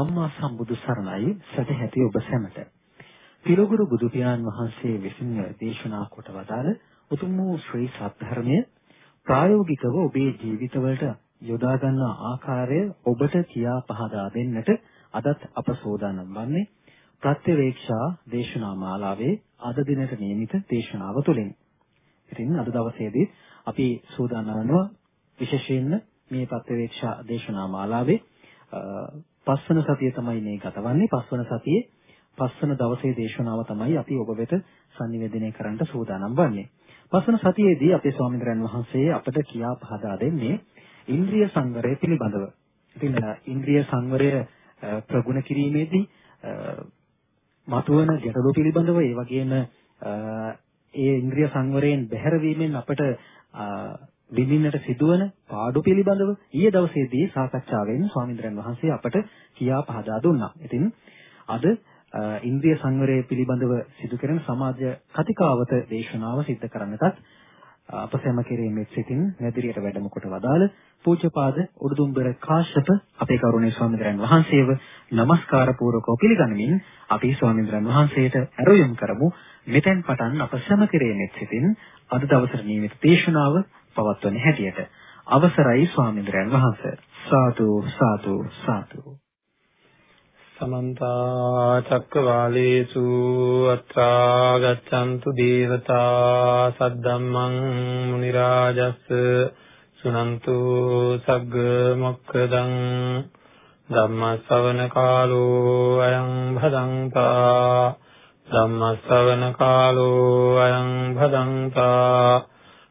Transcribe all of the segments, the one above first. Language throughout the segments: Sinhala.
සම්මා සම්බුදු සරණයි සදැහැති ඔබ සැමට. පිරුගුරු බුදු පියාණන් වහන්සේ විසින් දේශනා කොට වදාළ උතුම් වූ ශ්‍රී සත්‍ය ප්‍රායෝගිකව ඔබේ ජීවිතවලට යොදා ගන්න ආකාරය ඔබට කියා පහදා දෙන්නට අදත් අප සෝදානම් වන්නේ ප්‍රත්‍යවේක්ෂා දේශනා මාලාවේ අද දිනට නියමිත දේශනාව තුළින්. ඉතින් අද දවසේදී අපි සූදානම් වෙනවා විශේෂයෙන්ම මේ ප්‍රත්‍යවේක්ෂා දේශනා මාලාවේ පස්වන සතිය තමයි මේ ගතවන්නේ. පස්වන සතියේ පස්වන දවසේ දේශනාව තමයි අපි ඔබ වෙත sannivedanaya කරන්න සූදානම් වන්නේ. පස්වන සතියේදී අපේ ස්වාමීන් වහන්සේ අපට කියා පහදා දෙන්නේ ඉන්ද්‍රිය සංවරය පිළිබඳව. ඉතින් ඉන්ද්‍රිය සංවරය ප්‍රගුණ කිරීමේදී මතුවන ගැටලු පිළිබඳව ඒ වගේම ඒ ඉන්ද්‍රිය සංවරයෙන් බැහැර වීමෙන් අපට විඳින්නට සිදුවන පාඩු පිළිබඳව ඊයේ දවසේදී සාකච්ඡාවෙන් ස්වාමීන් වහන්සේ අපට කියා පහදා දුන්නා. ඉතින් අද ඉන්ද්‍රිය සංවරය පිළිබඳව සිදු කරන සමාජ කතිකාවත දේශනාව සිද්ධ කරන්නටත් අප සැම කෙරෙහිමෙත් සිටින් නැදිරියට වැඩම කොට වදාළ පූජ්‍යපාද උඩුදුම්බර කාශ්‍යප අපේ කරුණේ ස්වාමීන් වහන්සේව নমස්කාර පූර්වකව පිළිගනිමින් අපි ස්වාමීන් වහන්සේට ඇරයුම් කරමු මෙතෙන් පටන් අප සැම කෙරෙහිමෙත් සිටින් අද දවසේ නියමිත දේශනාව පවත්වන හැටියට. අවසරයි ස්වාමීන් වහන්සේ. සාදු සාදු සාදු. සමන්ත චක්කවාලේසු අත්‍රා ගච්ඡන්තු දේවතා සද්දම්මං මුනි රාජස් සුනන්තු සග්ග මොක්ඛදං ධම්ම ශ්‍රවණ කාලෝ අයං භදංතා ධම්ම ශ්‍රවණ කාලෝ අයං භදංතා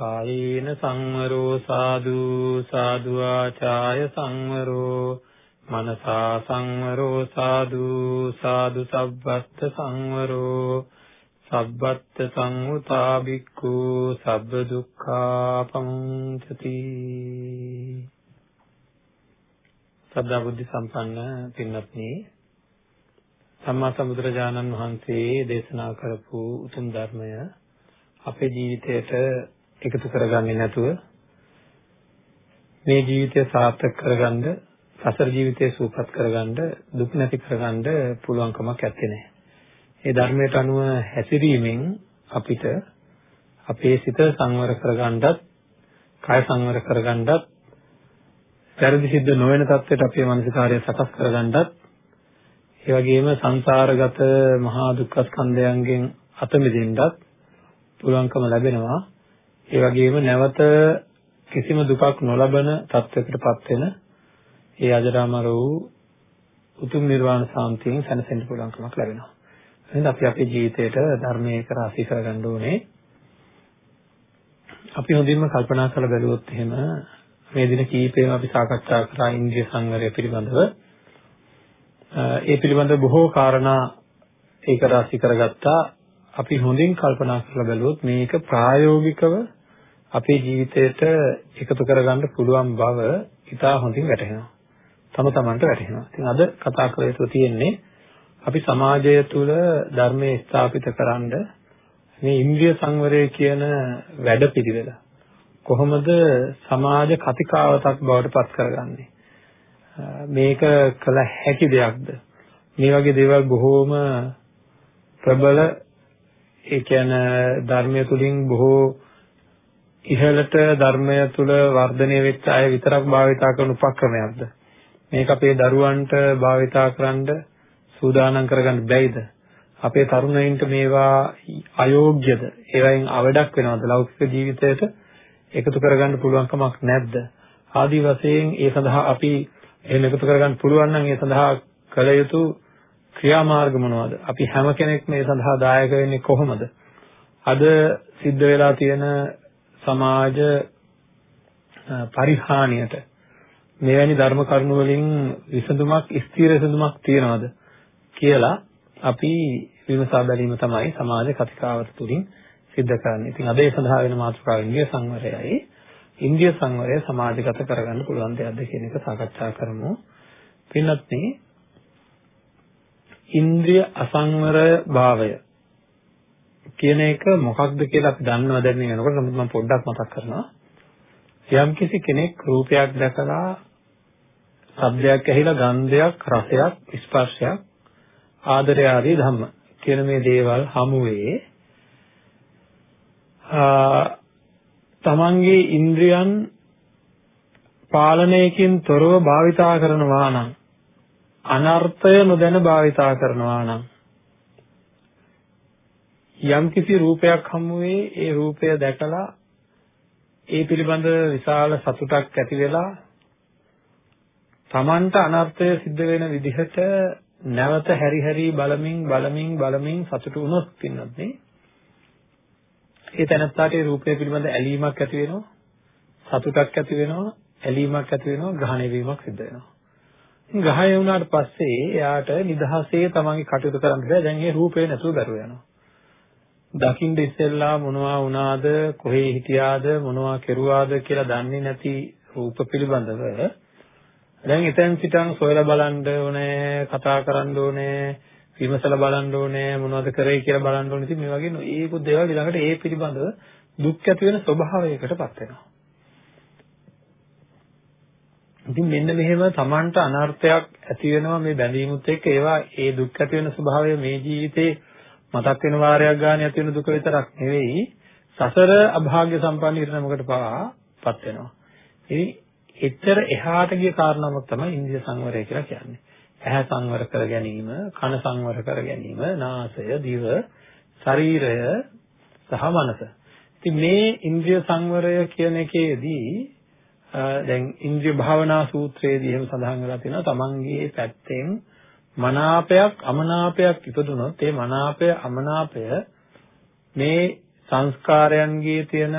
කායේන සංවරෝ සාදු සාදු ආචාය සංවරෝ. මනසා සංවරෝ සාදු සාදු සබ්බත් සංවරෝ. සබ්බත් සංඋතා බික්ඛු සබ්බ දුක්ඛා පමුංචති. සද්ධා බුද්ධ සම්පන්න පින්වත්නි සම්මා සම්බුදුරජාණන් වහන්සේ දේශනා කරපු උතුම් ධර්මය අපේ ජීවිතයට එකතු කරගන්නේ නැතුව මේ ජීවිතය සාර්ථක කරගන්න සසර ජීවිතය සූපත් කරගන්න දුක් නැති කරගන්න පුළුවන් කමක් නැත්තේ. ඒ ධර්මයට අනුව හැසිරීමෙන් අපිට අපේ සිත සංවර කරගන්නත්, කය සංවර කරගන්නත්, වැරදි සිද්ධ නොවන තත්ත්වයට අපේ මානසිකාර්ය සකස් කරගන්නත්, ඒ වගේම සංසාරගත මහා දුක්ඛ ස්කන්ධයන්ගෙන් අත මිදෙන්නත් පුළුවන්කම ලැබෙනවා. ඒ වගේම නැවත කිසිම දුකක් නොලබන තත්වයකටපත් වෙන ඒ අජරාමර වූ උතුම් නිර්වාණ සාන්තියෙන් සැනසෙන්න පුළුවන්කමක් ලැබෙනවා. එහෙනම් අපි අපේ ජීවිතයට ධර්මයේ කරාසී කරගන්න ඕනේ. අපි හොඳින්ම කල්පනා කරලා බැලුවොත් එහෙම මේ දින කීපෙම අපි සාකච්ඡා කරා ඉන්ද්‍රිය සංවරය පිළිබඳව. ඒ පිළිබඳව බොහෝ කාරණා ඒක රාශී කරගත්තා. අපි හොඳින් කල්පනා කරලා බැලුවොත් මේක ප්‍රායෝගිකව අපේ ජීවිතයට එකතු කරගන්න පුළුවන් බව ඉතා හොඳින් වැටහෙනවා. තම තමන්ට වැටහෙනවා. ඉතින් අද කතා කරලා තියෙන්නේ අපි සමාජය තුළ ධර්මයේ ස්ථාපිත කරන්න මේ ඉන්ද්‍රිය සංවරය කියන වැඩපිළිවෙල කොහොමද සමාජ කතිකාවතක් බවට පත් කරගන්නේ? මේක කළ හැකි දෙයක්ද? මේ වගේ දේවල් බොහෝම ප්‍රබල ඒ කියන්නේ ධර්මය තුලින් බොහෝ ඉහළට ධර්මය තුල වර්ධනය වෙච්ච අය විතරක් භාවිතා කරන උපක්‍රමයක්ද? මේක අපේ දරුවන්ට භාවිතා කරන්න සූදානම් කරගන්න බැයිද? අපේ තරුණයින්ට මේවා අයෝග්‍යද? ඒවයින් අවඩක් වෙනවද? ලෞකික ජීවිතයට එකතු කරගන්න පුළුවන් කමක් නැද්ද? ආදි වශයෙන් ඒ සඳහා අපි එහෙම එකතු කරගන්න පුළුවන් නම් ඒ සඳහා කළ යුතු ක්‍රියාමාර්ග මොනවද? අපි හැම කෙනෙක්ම ඒ සඳහා දායක වෙන්නේ කොහොමද? අද සිද්ධ වෙලා තියෙන සමාජ පරිහානියට මෙවැනි ධර්ම කරුණු වලින් විසඳුමක් ස්ථීර විසඳුමක් තියනවද කියලා අපි විමසා බැලීම තමයි සමාජ කතිකාවත තුලින් සිද්ධ කරන්නේ. ඉතින් අද ඒ සඳහා වෙන මාතෘකාව ඉන්දිය සංවරයයි. ඉන්දිය සංවරය සමාජගත කරගන්න පුළුවන් දෙයක්ද කියන එක සාකච්ඡා කරමු. පින්වත්නි ඉන්ද්‍රිය අසංවර භාවය කියන එක මොකක්ද කියලා අපි දන්නව දැන් මේ වෙනකොට නමුත් මම පොඩ්ඩක් මතක් කරනවා. යම්කිසි කෙනෙක් රූපයක් දැකලා ශබ්දයක් ඇහිලා ගන්ධයක් රසයක් ස්පර්ශයක් ආදරය ආදී ධම්ම කියන මේ දේවල් හමුවේ තමන්ගේ ඉන්ද්‍රියන් පාලනයකින් තොරව භාවිතා කරනවා නම් අනර්ථය නොදැන භාවිතා කරනවා නම් යම්කිසි රූපයක් හමුවේ ඒ රූපය දැකලා ඒ පිළිබඳ විශාල සතුටක් ඇති වෙලා Tamanta අනර්ථය සිද්ධ වෙන විදිහට නැවත හැරි හැරි බලමින් බලමින් බලමින් සතුටු වුණොත් පින්නත් නේ. ඒ තැනත්තාට ඒ රූපය පිළිබඳ ඇලීමක් ඇති වෙනවා. සතුටක් ඇති වෙනවා. ඇලීමක් ඇති වෙනවා. ග්‍රහණය වීමක් සිද්ධ වෙනවා. ග්‍රහණය වුණාට පස්සේ එයාට නිදහසේ තමන්ගේ කටයුතු කරන්න බෑ. දැන් ඒ රූපේ නැතුව දරුව යනවා. දකින්න ඉස්සෙල්ලා මොනවා වුණාද කොහේ හිටියාද මොනවා කෙරුවාද කියලා දන්නේ නැති රූප පිළිබඳව. දැන් එතෙන් සිටන් සොයලා බලන්න ඕනේ කතා කරන්න ඕනේ විමසලා බලන්න ඕනේ මොනවද කරේ කියලා බලන්න ඕනේ. ඉතින් මේ වගේ ඒකුත් දේවල් ඊළඟට ඒ පිළිබඳව දුක් ඇති වෙන ස්වභාවයකටපත් වෙනවා. ඉතින් මෙන්න මෙහෙම Tamanට අනර්ථයක් ඇති වෙනවා මේ බැඳීමුත් එක්ක. ඒවා ඒ දුක් ඇති වෙන ස්වභාවය මේ ජීවිතේ මතක් වෙන වාරයක් ගන්න ඇති වෙන දුක විතරක් නෙවෙයි සසර අභාග්‍ය සම්පන්න ඉරණමකට පාපත් වෙනවා. ඉතින් එතර එහාට ගිය කාරණාවක් තමයි ඉන්ද්‍රිය සංවරය කියලා කියන්නේ. ඇහැ සංවර කර ගැනීම, කන සංවර කර ගැනීම, නාසය, දිව, ශරීරය සහ මනස. ඉතින් මේ ඉන්ද්‍රිය සංවරය කියන එකේදී දැන් ඉන්ද්‍රිය භාවනා සූත්‍රයේදී එහෙම සඳහන් වෙලා තියෙනවා තමන්ගේ පැත්තෙන් මනාපයක් අමනාපයක් ඉපදුනොත් ඒ මනාපය අමනාපය මේ සංස්කාරයන්ගේ තියෙන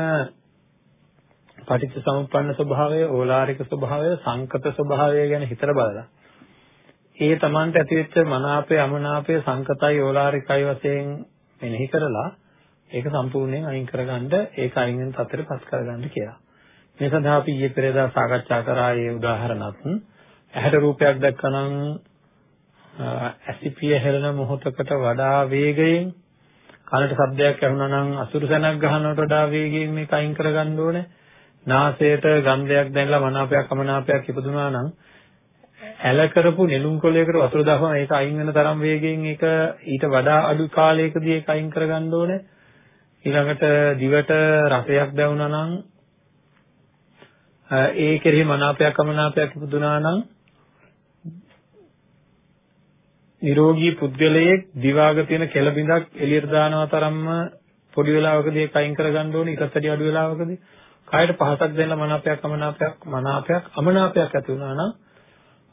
පටිච්ච සමුප්පන්න ස්වභාවය, ඕලාරික ස්වභාවය, සංකත ස්වභාවය ගැන හිතලා බලලා ඒ Tamanට ඇතිවෙච්ච මනාපය අමනාපය සංකතයි ඕලාරිකයි වශයෙන් මෙනෙහි කරලා ඒක සම්පූර්ණයෙන් අයින් කරගන්න ඒක අයින් වෙන තත්ත්වයට පස් කරගන්න කියලා. මේ සඳහා අපි ඊයේ පෙරේදා සාකච්ඡා කරා ඒ උදාහරණත් ඇහැට රූපයක් දැක්කනම් ඇසිපිය හෙළන මොහොතකට වඩා වේගයෙන් කනට ශබ්දයක් ඇහුණා නම් අසුරු සැනක් ගහනවට වඩා වේගයෙන් මේක අයින් කරගන්න ඕනේ. නාසයට ගන්ධයක් දැනලා මනාපයක් අමනාපයක් ඉපදුනා නම් ඇල කරපු නෙළුම් කොළයකට වතුර දාපුවම ඒක අයින් වෙන තරම් වේගයෙන් ඒක ඊට වඩා අඩු කාලයකදී ඒක අයින් කරගන්න ඕනේ. ඊළඟට දිවට රසයක් දැනුණා නම් ඒ කෙරෙහි මනාපයක් අමනාපයක් ඉපදුනා නම් නිරෝගී පුද්ගලයෙක් දිවාග තියෙන කෙල බිඳක් එළියට දානවා තරම්ම පොඩි වෙලාවකදී ඒක අයින් කරගන්න ඕනේ. ඊටත් වැඩි අඩු වෙලාවකදී කායට පහසක් දෙන්න මනාපයක් අමනාපයක් මනාපයක් අමනාපයක් ඇති වුණා නම්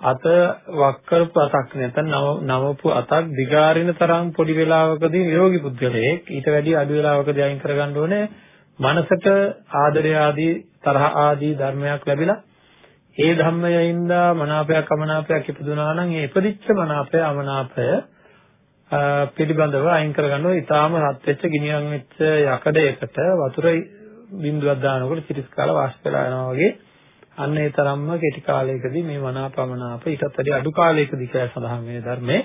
අත වක්කරපු අතක් නැත්නම් නවපු අතක් දිගාරින තරම් පොඩි වෙලාවකදී නිරෝගී පුද්ගලයෙක් ඊට වැඩි අඩු වෙලාවකදී අයින් කරගන්න ඕනේ. මනසට ආදරය ආදී තරහ ආදී ධර්මයක් ලැබිලා ඒ ධම්මයින්ද මනාපයක් අමනාපයක් ඉපදුනා නම් ඒ ඉපදිච්ච මනාපය අමනාපය පිළිබඳව අයින් කරගන්නවා. ඊටාම රත් වෙච්ච ගිනියම් වෙච්ච යකඩයකට වතුර බින්දුවක් දානකොට සිරිස් කාලා වාෂ්ප වෙලා යනවා වගේ. අන්න ඒ තරම්ම කෙටි කාලයකදී මේ මනාපමනාප ඊටත් වැඩි අඩු කාලයකදී කියලා සඳහන් වෙන ධර්මයේ.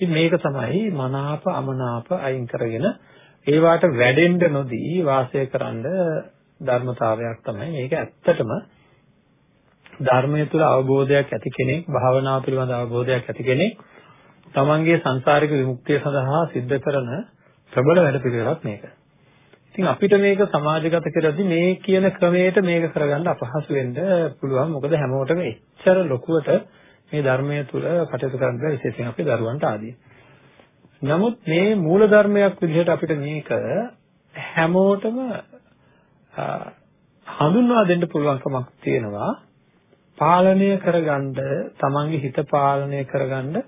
ඉතින් මේක තමයි මනාප අමනාප අයින් කරගෙන ඒවට වැඩෙන්න නොදී වාසය කරන්න ධර්මතාවයක් තමයි. මේක ඇත්තටම ධර්මය තුළ අවබෝධයක් ඇති කෙනෙක් භාවනාව පිළිබඳ අවබෝධයක් ඇති කෙනෙක් තමන්ගේ සංසාරික විමුක්තිය සඳහා සිද්ධ කරන ප්‍රබල වැඩපිළිවෙලක් මේක. ඉතින් අපිට මේක සමාජගත කරද්දී මේ කියන ක්‍රමයට මේක කරගන්න අපහසු වෙන්න පුළුවන්. මොකද හැමෝටම එච්චර ලොකුවට මේ ධර්මය තුළ කටයුතු කරන්න බැහැ විශේෂයෙන් අපේ දරුවන්ට ආදී. නමුත් මේ මූල ධර්මයක් විදිහට අපිට මේක හැමෝටම හඳුන්වා දෙන්න පුළුවන්කමක් තියෙනවා. පාලනය කරගන්න තමන්ගේ හිත පාලනය කරගන්න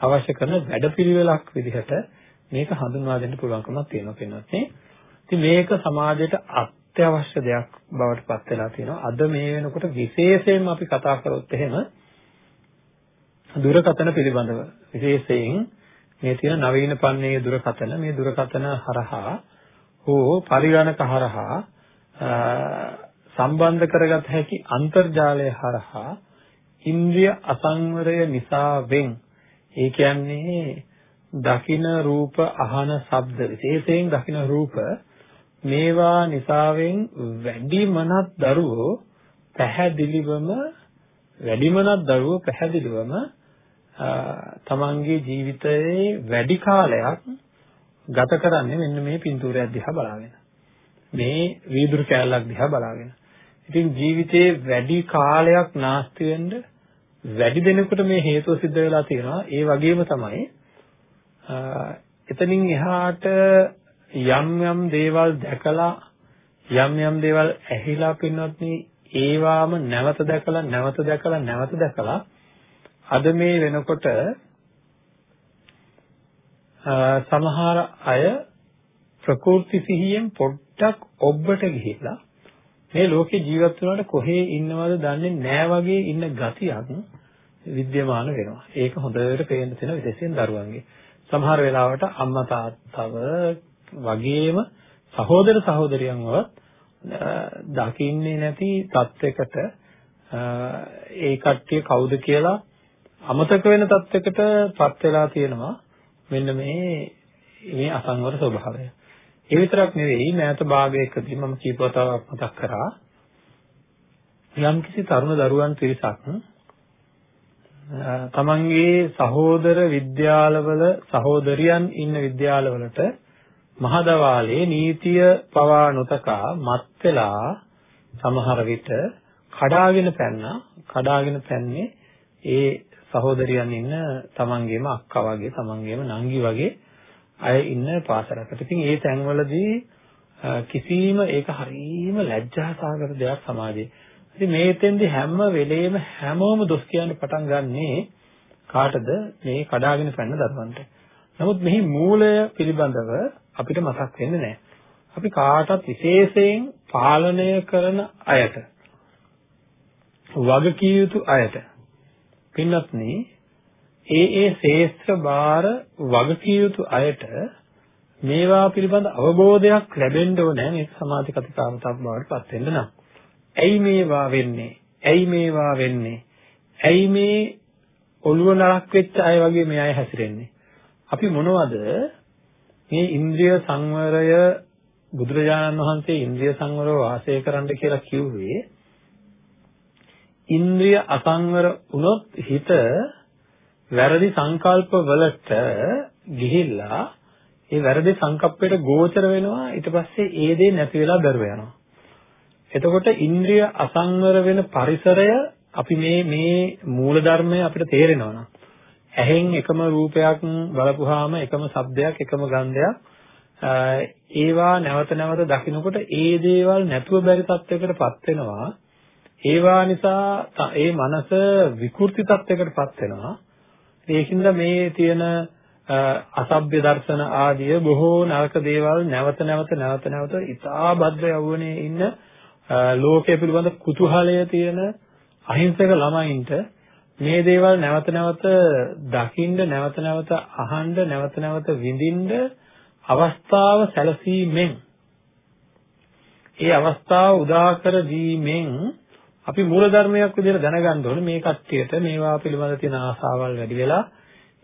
අවශ්‍ය කරන වැඩපිළිවෙලක් විදිහට මේක හඳුන්වා දෙන්න පුළුවන්කමක් තියෙනවා කියනවාත් නේ. ඉතින් මේක සමාජයට අත්‍යවශ්‍ය දෙයක් බවට පත් වෙලා තියෙනවා. අද මේ වෙනකොට විශේෂයෙන්ම අපි කතා කරොත් එහෙම දුරකථන පිළිබඳව විශේෂයෙන් මේ තියෙන නවීන පන්නේ දුරකථන මේ දුරකථන හරහා හෝ පරිගණක හරහා සම්බන්ධ කරගත හැකි අන්තර්ජාලය හරහා ඉන්ද්‍රිය අසංවරය නිසාවෙන් ඒ කියන්නේ දකින රූප අහන ශබ්ද විශේෂයෙන් දකින රූප මේවා නිසාවෙන් වැඩිමනත් දරුවෝ පැහැදිලිවම වැඩිමනත් දරුවෝ පැහැදිලිවම තමන්ගේ ජීවිතයේ වැඩි කාලයක් ගත කරන්නේ මෙන්න මේ පින්තූරයක් දිහා බලාගෙන. මේ වීදුරු කෑල්ලක් දිහා බලාගෙන. ඉතින් ජීවිතේ වැඩි කාලයක් නාස්ති වෙන්න වැඩි දෙනෙකුට මේ හේතුව සිද්ධ වෙලා තියෙනවා. ඒ වගේම තමයි එතනින් එහාට යම් යම් දේවල් දැකලා යම් යම් දේවල් ඇහිලා පින්වත්නි ඒවාම නැවත දැකලා නැවත දැකලා නැවත දැකලා අද මේ වෙනකොට සමහර අය ප්‍රකෘති සිහියෙන් පොඩ්ඩක් ඔබට ගිහිලා මේ ලෝකේ ජීවත් වෙනකොට කොහේ ඉන්නවද දන්නේ නැහැ වගේ ඉන්න ගතියක් විද්‍යමාන වෙනවා. ඒක හොඳට පේන්න තියෙන විශේෂයෙන් දරුවන්ගේ. සමහර වෙලාවට අම්මා තාත්තව වගේම සහෝදර සහෝදරියන්වත් දකින්නේ නැති තත්යකට ඒ කට්ටිය කවුද කියලා අමතක වෙන තත්යකට පත් වෙලා තියෙනවා. මෙන්න මේ මේ අසංවර ස්වභාවය. ඒ විතරක් නෙවෙයි මෑත භාගයකදී මම කීප වතාවක් මතක් කරා. යම්කිසි තරුණ දරුවන් පිරිසක් තමන්ගේ සහෝදර විද්‍යාලවල සහෝදරියන් ඉන්න විද්‍යාලවලට මහදවාලේ නීතිය පවා නොතකා මත් වෙලා සමහර විට කඩාගෙන පැන්නා. කඩාගෙන පැන්නේ ඒ සහෝදරියන් ඉන්න තමන්ගේම අක්කා වගේ තමන්ගේම නංගි වගේ අය ඉන්න පාසලකට. ඉතින් ඒ තැන්වලදී කිසිම ඒක හරීම ලැජ්ජාසහගත දෙයක් සමාජයේ. ඉතින් මේ තෙන්දි හැම වෙලේම හැමෝම දොස් කියන්න පටන් ගන්නේ කාටද මේ කඩාගෙන පැන්න දරුවන්ට. නමුත් මෙහි මූලය පිළිබඳව අපිට මතක් වෙන්නේ නැහැ. අපි කාටත් විශේෂයෙන් පාලනය කරන අයට වගකිය යුතු අයට පින්වත්නි ඒ ඒ ශේෂ්ත්‍ර බාර වගකිය යුතු අයට මේවා පිළිබඳ අවබෝධයක් ලැබෙන්න ඕනේ මේ සමාධි කතිකාවතක් බවට පත් වෙන්න නම්. ඇයි මේවා වෙන්නේ? ඇයි මේවා වෙන්නේ? ඇයි මේ ඔළුව නරක් වෙච්ච අය වගේ මේ අය හැසිරෙන්නේ? අපි මොනවද මේ ඉන්ද්‍රිය සංවරය බුදුරජාණන් වහන්සේ ඉන්ද්‍රිය සංවරව වාසය කරන්න කියලා කිව්වේ ඉන්ද්‍රිය අසංවර වුණොත් හිත වැරදි සංකල්ප වලට ගිහිල්ලා ඒ වැරදි සංකප්පයට ගෝචර වෙනවා. ඊට පස්සේ ඒ දේ නැති වෙලා බැරුව යනවා. එතකොට ඉන්ද්‍රිය අසංවර වෙන පරිසරය අපි මේ මේ මූල ධර්මය අපිට තේරෙනවා නම් ඇහෙන් එකම රූපයක් බලපුවාම එකම ශබ්දයක් එකම ගන්ධයක් ඒවා නැවත නැවත දකිනකොට ඒ දේවල් නැතුව බැරි තත්යකටපත් වෙනවා. ඒවා නිසා ඒ මනස විකෘති තත්යකටපත් වෙනවා. ඒකින්ද මේ තියෙන අසභ්‍ය දර්ශන ආදිය බොහෝ නරක දේවල් නැවත නැවත නැවත නැවත ඉතා භද්‍ර යවුනේ ඉන්න ලෝකයේ පිළිබඳ කුතුහලය තියෙන අහිංසක ළමයින්ට මේ දේවල් නැවත නැවත දකින්න නැවත නැවත අහන්න නැවත නැවත විඳින්න අවස්ථාව සැලසීමෙන් ඒ අවස්ථාව උදා කර දීමෙන් අපි මූල ධර්මයක් විදිහට දැනගන්න ඕනේ මේ කට්ටියට මේවා පිළිබඳ තියෙන ආසාවල් වැඩි වෙලා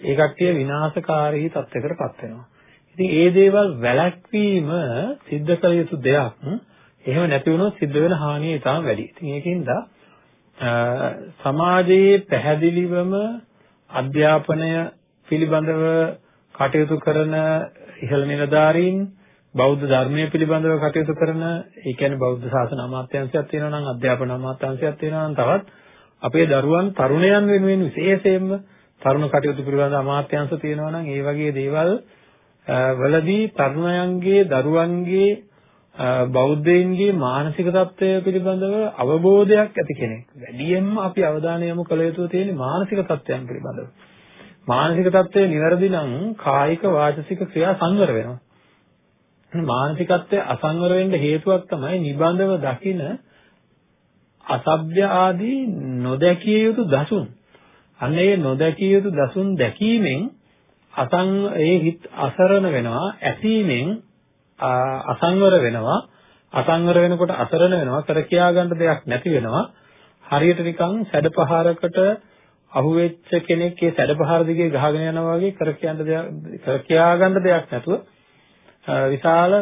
ඒ කට්ටිය විනාශකාරී තත්යකටපත් වෙනවා. ඉතින් ඒ දේවල් වැළැක්වීම සිද්ධ කළ යුතු දෙයක්. එහෙම නැති වුණොත් සිද්ධ වෙන හානිය ඊටම වැඩි. ඉතින් ඒකින්ද සමාජයේ පැහැදිලිවම අධ්‍යාපනය පිළිබඳව කටයුතු කරන ඉහළ නිලධාරීන් බෞද්ධ ධර්මයේ පිළිබඳව කටයුතු කරන ඒ කියන්නේ බෞද්ධ ශාසන අමාත්‍යාංශයක් තියෙනවා නම් අධ්‍යාපන අමාත්‍යාංශයක් තියෙනවා නම් තවත් අපේ දරුවන් තරුණයන් වෙනුවෙන් විශේෂයෙන්ම තරුණ කටයුතු පිළිබඳ අමාත්‍යාංශ තියෙනවා නම් ඒ වගේ දේවල් වලදී තරුණයන්ගේ දරුවන්ගේ බෞද්ධයින්ගේ මානසික තත්ත්වය පිළිබඳව අවබෝධයක් ඇති කෙනෙක්. වැඩියෙන්ම අපි අවධානය යොමු කළ යුතු තියෙන්නේ මානසික තත්ත්වයන් පිළිබඳව. මානසික තත්ත්වය નિවරදි නම් කායික වාචසික ක්‍රියා සංවර වෙනවා. මානසිකත්වය අසංවර වෙන්න හේතුවක් තමයි නිබඳව දකින අසභ්‍ය ආදී නොදැකිය යුතු දසුන්. අන්න ඒ නොදැකිය යුතු දසුන් දැකීමෙන් අසං ඒ හිත අසරණ වෙනවා ඇසීමෙන් අසංවර වෙනවා අසංවර වෙනකොට අසරණ වෙනවා කර කියා ගන්න දෙයක් නැති වෙනවා හරියට නිකන් සැඩපහරකට අහුවෙච්ච කෙනෙක් ඒ සැඩපහර දිගේ ගහගෙන යනවා වගේ කර කියන්න දෙයක් කර කියා ගන්න දෙයක් නැතුව විශාල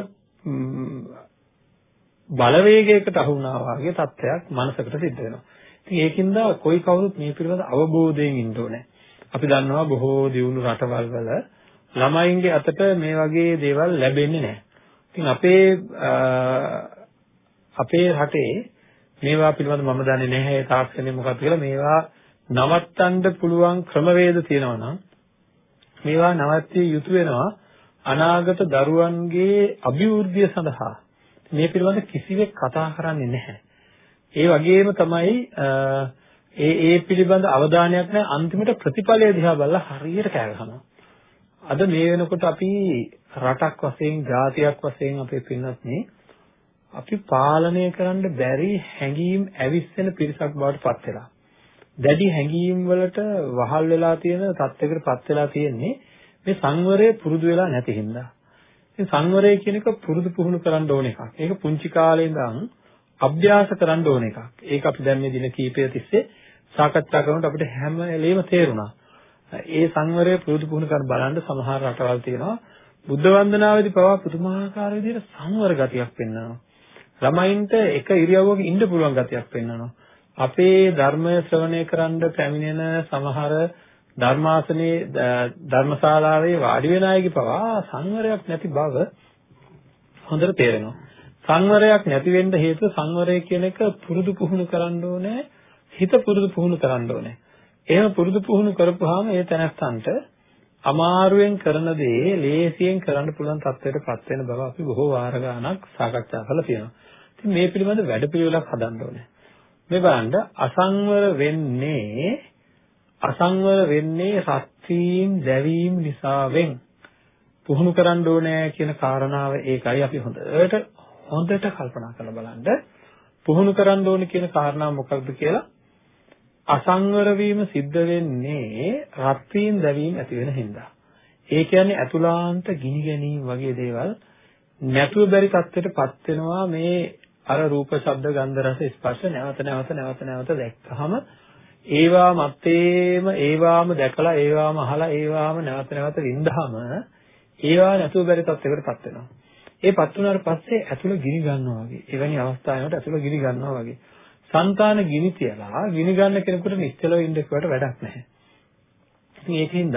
බලවේගයකට අහු වුණා වගේ තත්ත්වයක් මනසකට සිද්ධ වෙනවා. ඉතින් ඒකින්ද කොයි කවුරුත් මේ පිළිබඳ අවබෝධයෙන් ඉන්න ඕනේ. අපි දන්නවා බොහෝ දියුණු රටවල් වල ළමයින්ගේ අතට මේ වගේ දේවල් ලැබෙන්නේ නැහැ. ඉතින් අපේ අපේ රටේ මේවා පිළිබඳව මම දන්නේ නැහැ තාක්ෂණය මොකක්ද කියලා මේවා නවත්තන්න පුළුවන් ක්‍රමවේද තියෙනවා නම් මේවා නවත්තිය යුතු වෙනවා අනාගත දරුවන්ගේ අභිවෘද්ධිය සඳහා මේ පිළිබඳ කිසිවෙක් කතා කරන්නේ නැහැ. ඒ වගේම තමයි ඒ ඒ පිළිබඳ අවධානයක් නැහැ අන්තිමට ප්‍රතිඵලය දිහා බලලා හරියට කෑ ගහනවා. අද මේ වෙනකොට අපි රටක් වශයෙන් ජාතියක් වශයෙන් අපේ පින්නත් නේ අපි පාලනය කරන්න බැරි හැඟීම් ඇවිස්සෙන පිරිසක් බවට පත් වෙලා. දැඩි හැඟීම් වලට වහල් වෙලා තියෙන තත්යකට පත් වෙලා තියෙන්නේ මේ සංවරය පුරුදු වෙලා නැති හින්දා. ඉතින් සංවරය කියන එක පුරුදු පුහුණු කරන්න ඕන එකක්. ඒක පුංචි කාලේ ඉඳන් අභ්‍යාස කරන්න ඕන එකක්. ඒක අපි දැන් මේ දින කීපය තිස්සේ සාකච්ඡා කරනකොට අපිට හැම වෙලේම තේරුණා. ඒ සංවරය පුරුදු පුහුණු කර බලන්න සමහර රටවල් තියෙනවා. බුද්ධ වන්දනාවේදී පවා පුදුමාකාර විදිහට සංවර ගතියක් පෙන්වනවා. ළමයින්ට එක ඉරියව්වක ඉන්න පුළුවන් ගතියක් පෙන්වනවා. අපේ ධර්මය ශ්‍රවණය කරන්න පැමිණෙන සමහර ධර්මාසනේ ධර්මශාලාවේ වාඩි වෙන අයගේ පවා සංවරයක් නැති බව හොඳට තේරෙනවා. සංවරයක් නැති වෙන්න හේතුව සංවරය කියන එක පුරුදු පුහුණු කරන්න ඕනේ. හිත පුරුදු පුහුණු කරන්න ඕනේ. එහෙම පුරුදු පුහුණු කරපුවාම ඒ තැනත්තන්ට අමාරුවෙන් කරන දේ ලේසියෙන් කරන්න පුළුවන් තත්ත්වයට පත් වෙන බව අපි බොහෝ වාර ගණනක් සාකච්ඡා කරලා තියෙනවා. ඉතින් මේ පිළිබඳ වැඩපිළිවෙලක් හදන්න ඕනේ. මේ බලන්න අසංවර වෙන්නේ අසංවර වෙන්නේ රත්වීම් දැවීම් නිසාවෙන්. පුහුණු කරන්න ඕනේ කියන කාරණාව ඒකයි අපි හොඳට හොඳට කල්පනා කරලා බලන්න. පුහුණු කරන්න ඕනේ කියන කාරණාව මොකක්ද කියලා? අසංවර වීම සිද්ධ වෙන්නේ රත් වීම දැවීම ඇති වෙන හින්දා. ඒ කියන්නේ අතුලාන්ත ගිනි ගැනීම වගේ දේවල් නැතුව බැරි තත්ත්වයටපත් වෙනවා. මේ අර රූප, ශබ්ද, ගන්ධ, රස, ස්පර්ශ නැවත නැවත නැවත නැවත දැක්කහම ඒවා මත්තේම ඒවාම දැකලා ඒවාම අහලා ඒවාම නැවත නැවත වින්දාම ඒවා නැතුව බැරි තත්ත්වයකටපත් වෙනවා. ඒපත් වුණාට පස්සේ ඇතුළ ගිනි ගන්නවා වගේ. එවැනි අවස්ථාවකට ඇතුළ ගිනි ගන්නවා වගේ. సంతාන ගිනි තියලා ගිනි ගන්න කෙනෙකුට නිශ්චලව ඉන්න කිව්වට වැඩක් නැහැ. ඉතින් ඒකින්ද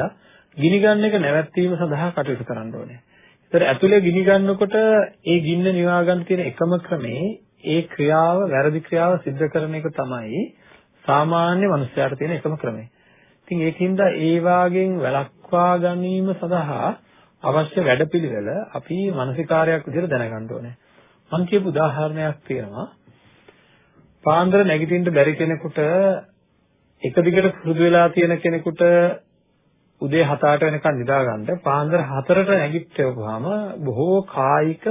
ගිනි ගන්න එක නැවැත්වීම සඳහා කටයුතු කරන්න ඕනේ. ඒතර ඇතුලේ ගිනි ගන්නකොට ඒ ගින්න නිවා ගන්න තියෙන එකම ක්‍රමේ ඒ ක්‍රියාව වැරදි ක්‍රියාව සිද්ධ කරන එක තමයි සාමාන්‍ය මනුස්සයාට තියෙන එකම ක්‍රමය. ඉතින් ඒකින්ද ඒ වාගෙන් වැළක්වා ගැනීම සඳහා අවශ්‍ය වැඩපිළිවෙල අපි මානසිකාරයක් විදිහට දැනගන්න ඕනේ. මම කියපු උදාහරණයක් තියෙනවා. පාන්දර නැගිටින්න බැරි කෙනෙකුට එක දිගට පුරුදු වෙලා තියෙන කෙනෙකුට උදේ 7-8 වෙනකන් නිදා ගන්න පාන්දර 4ට නැගිට්ටවපුවාම බොහෝ කායික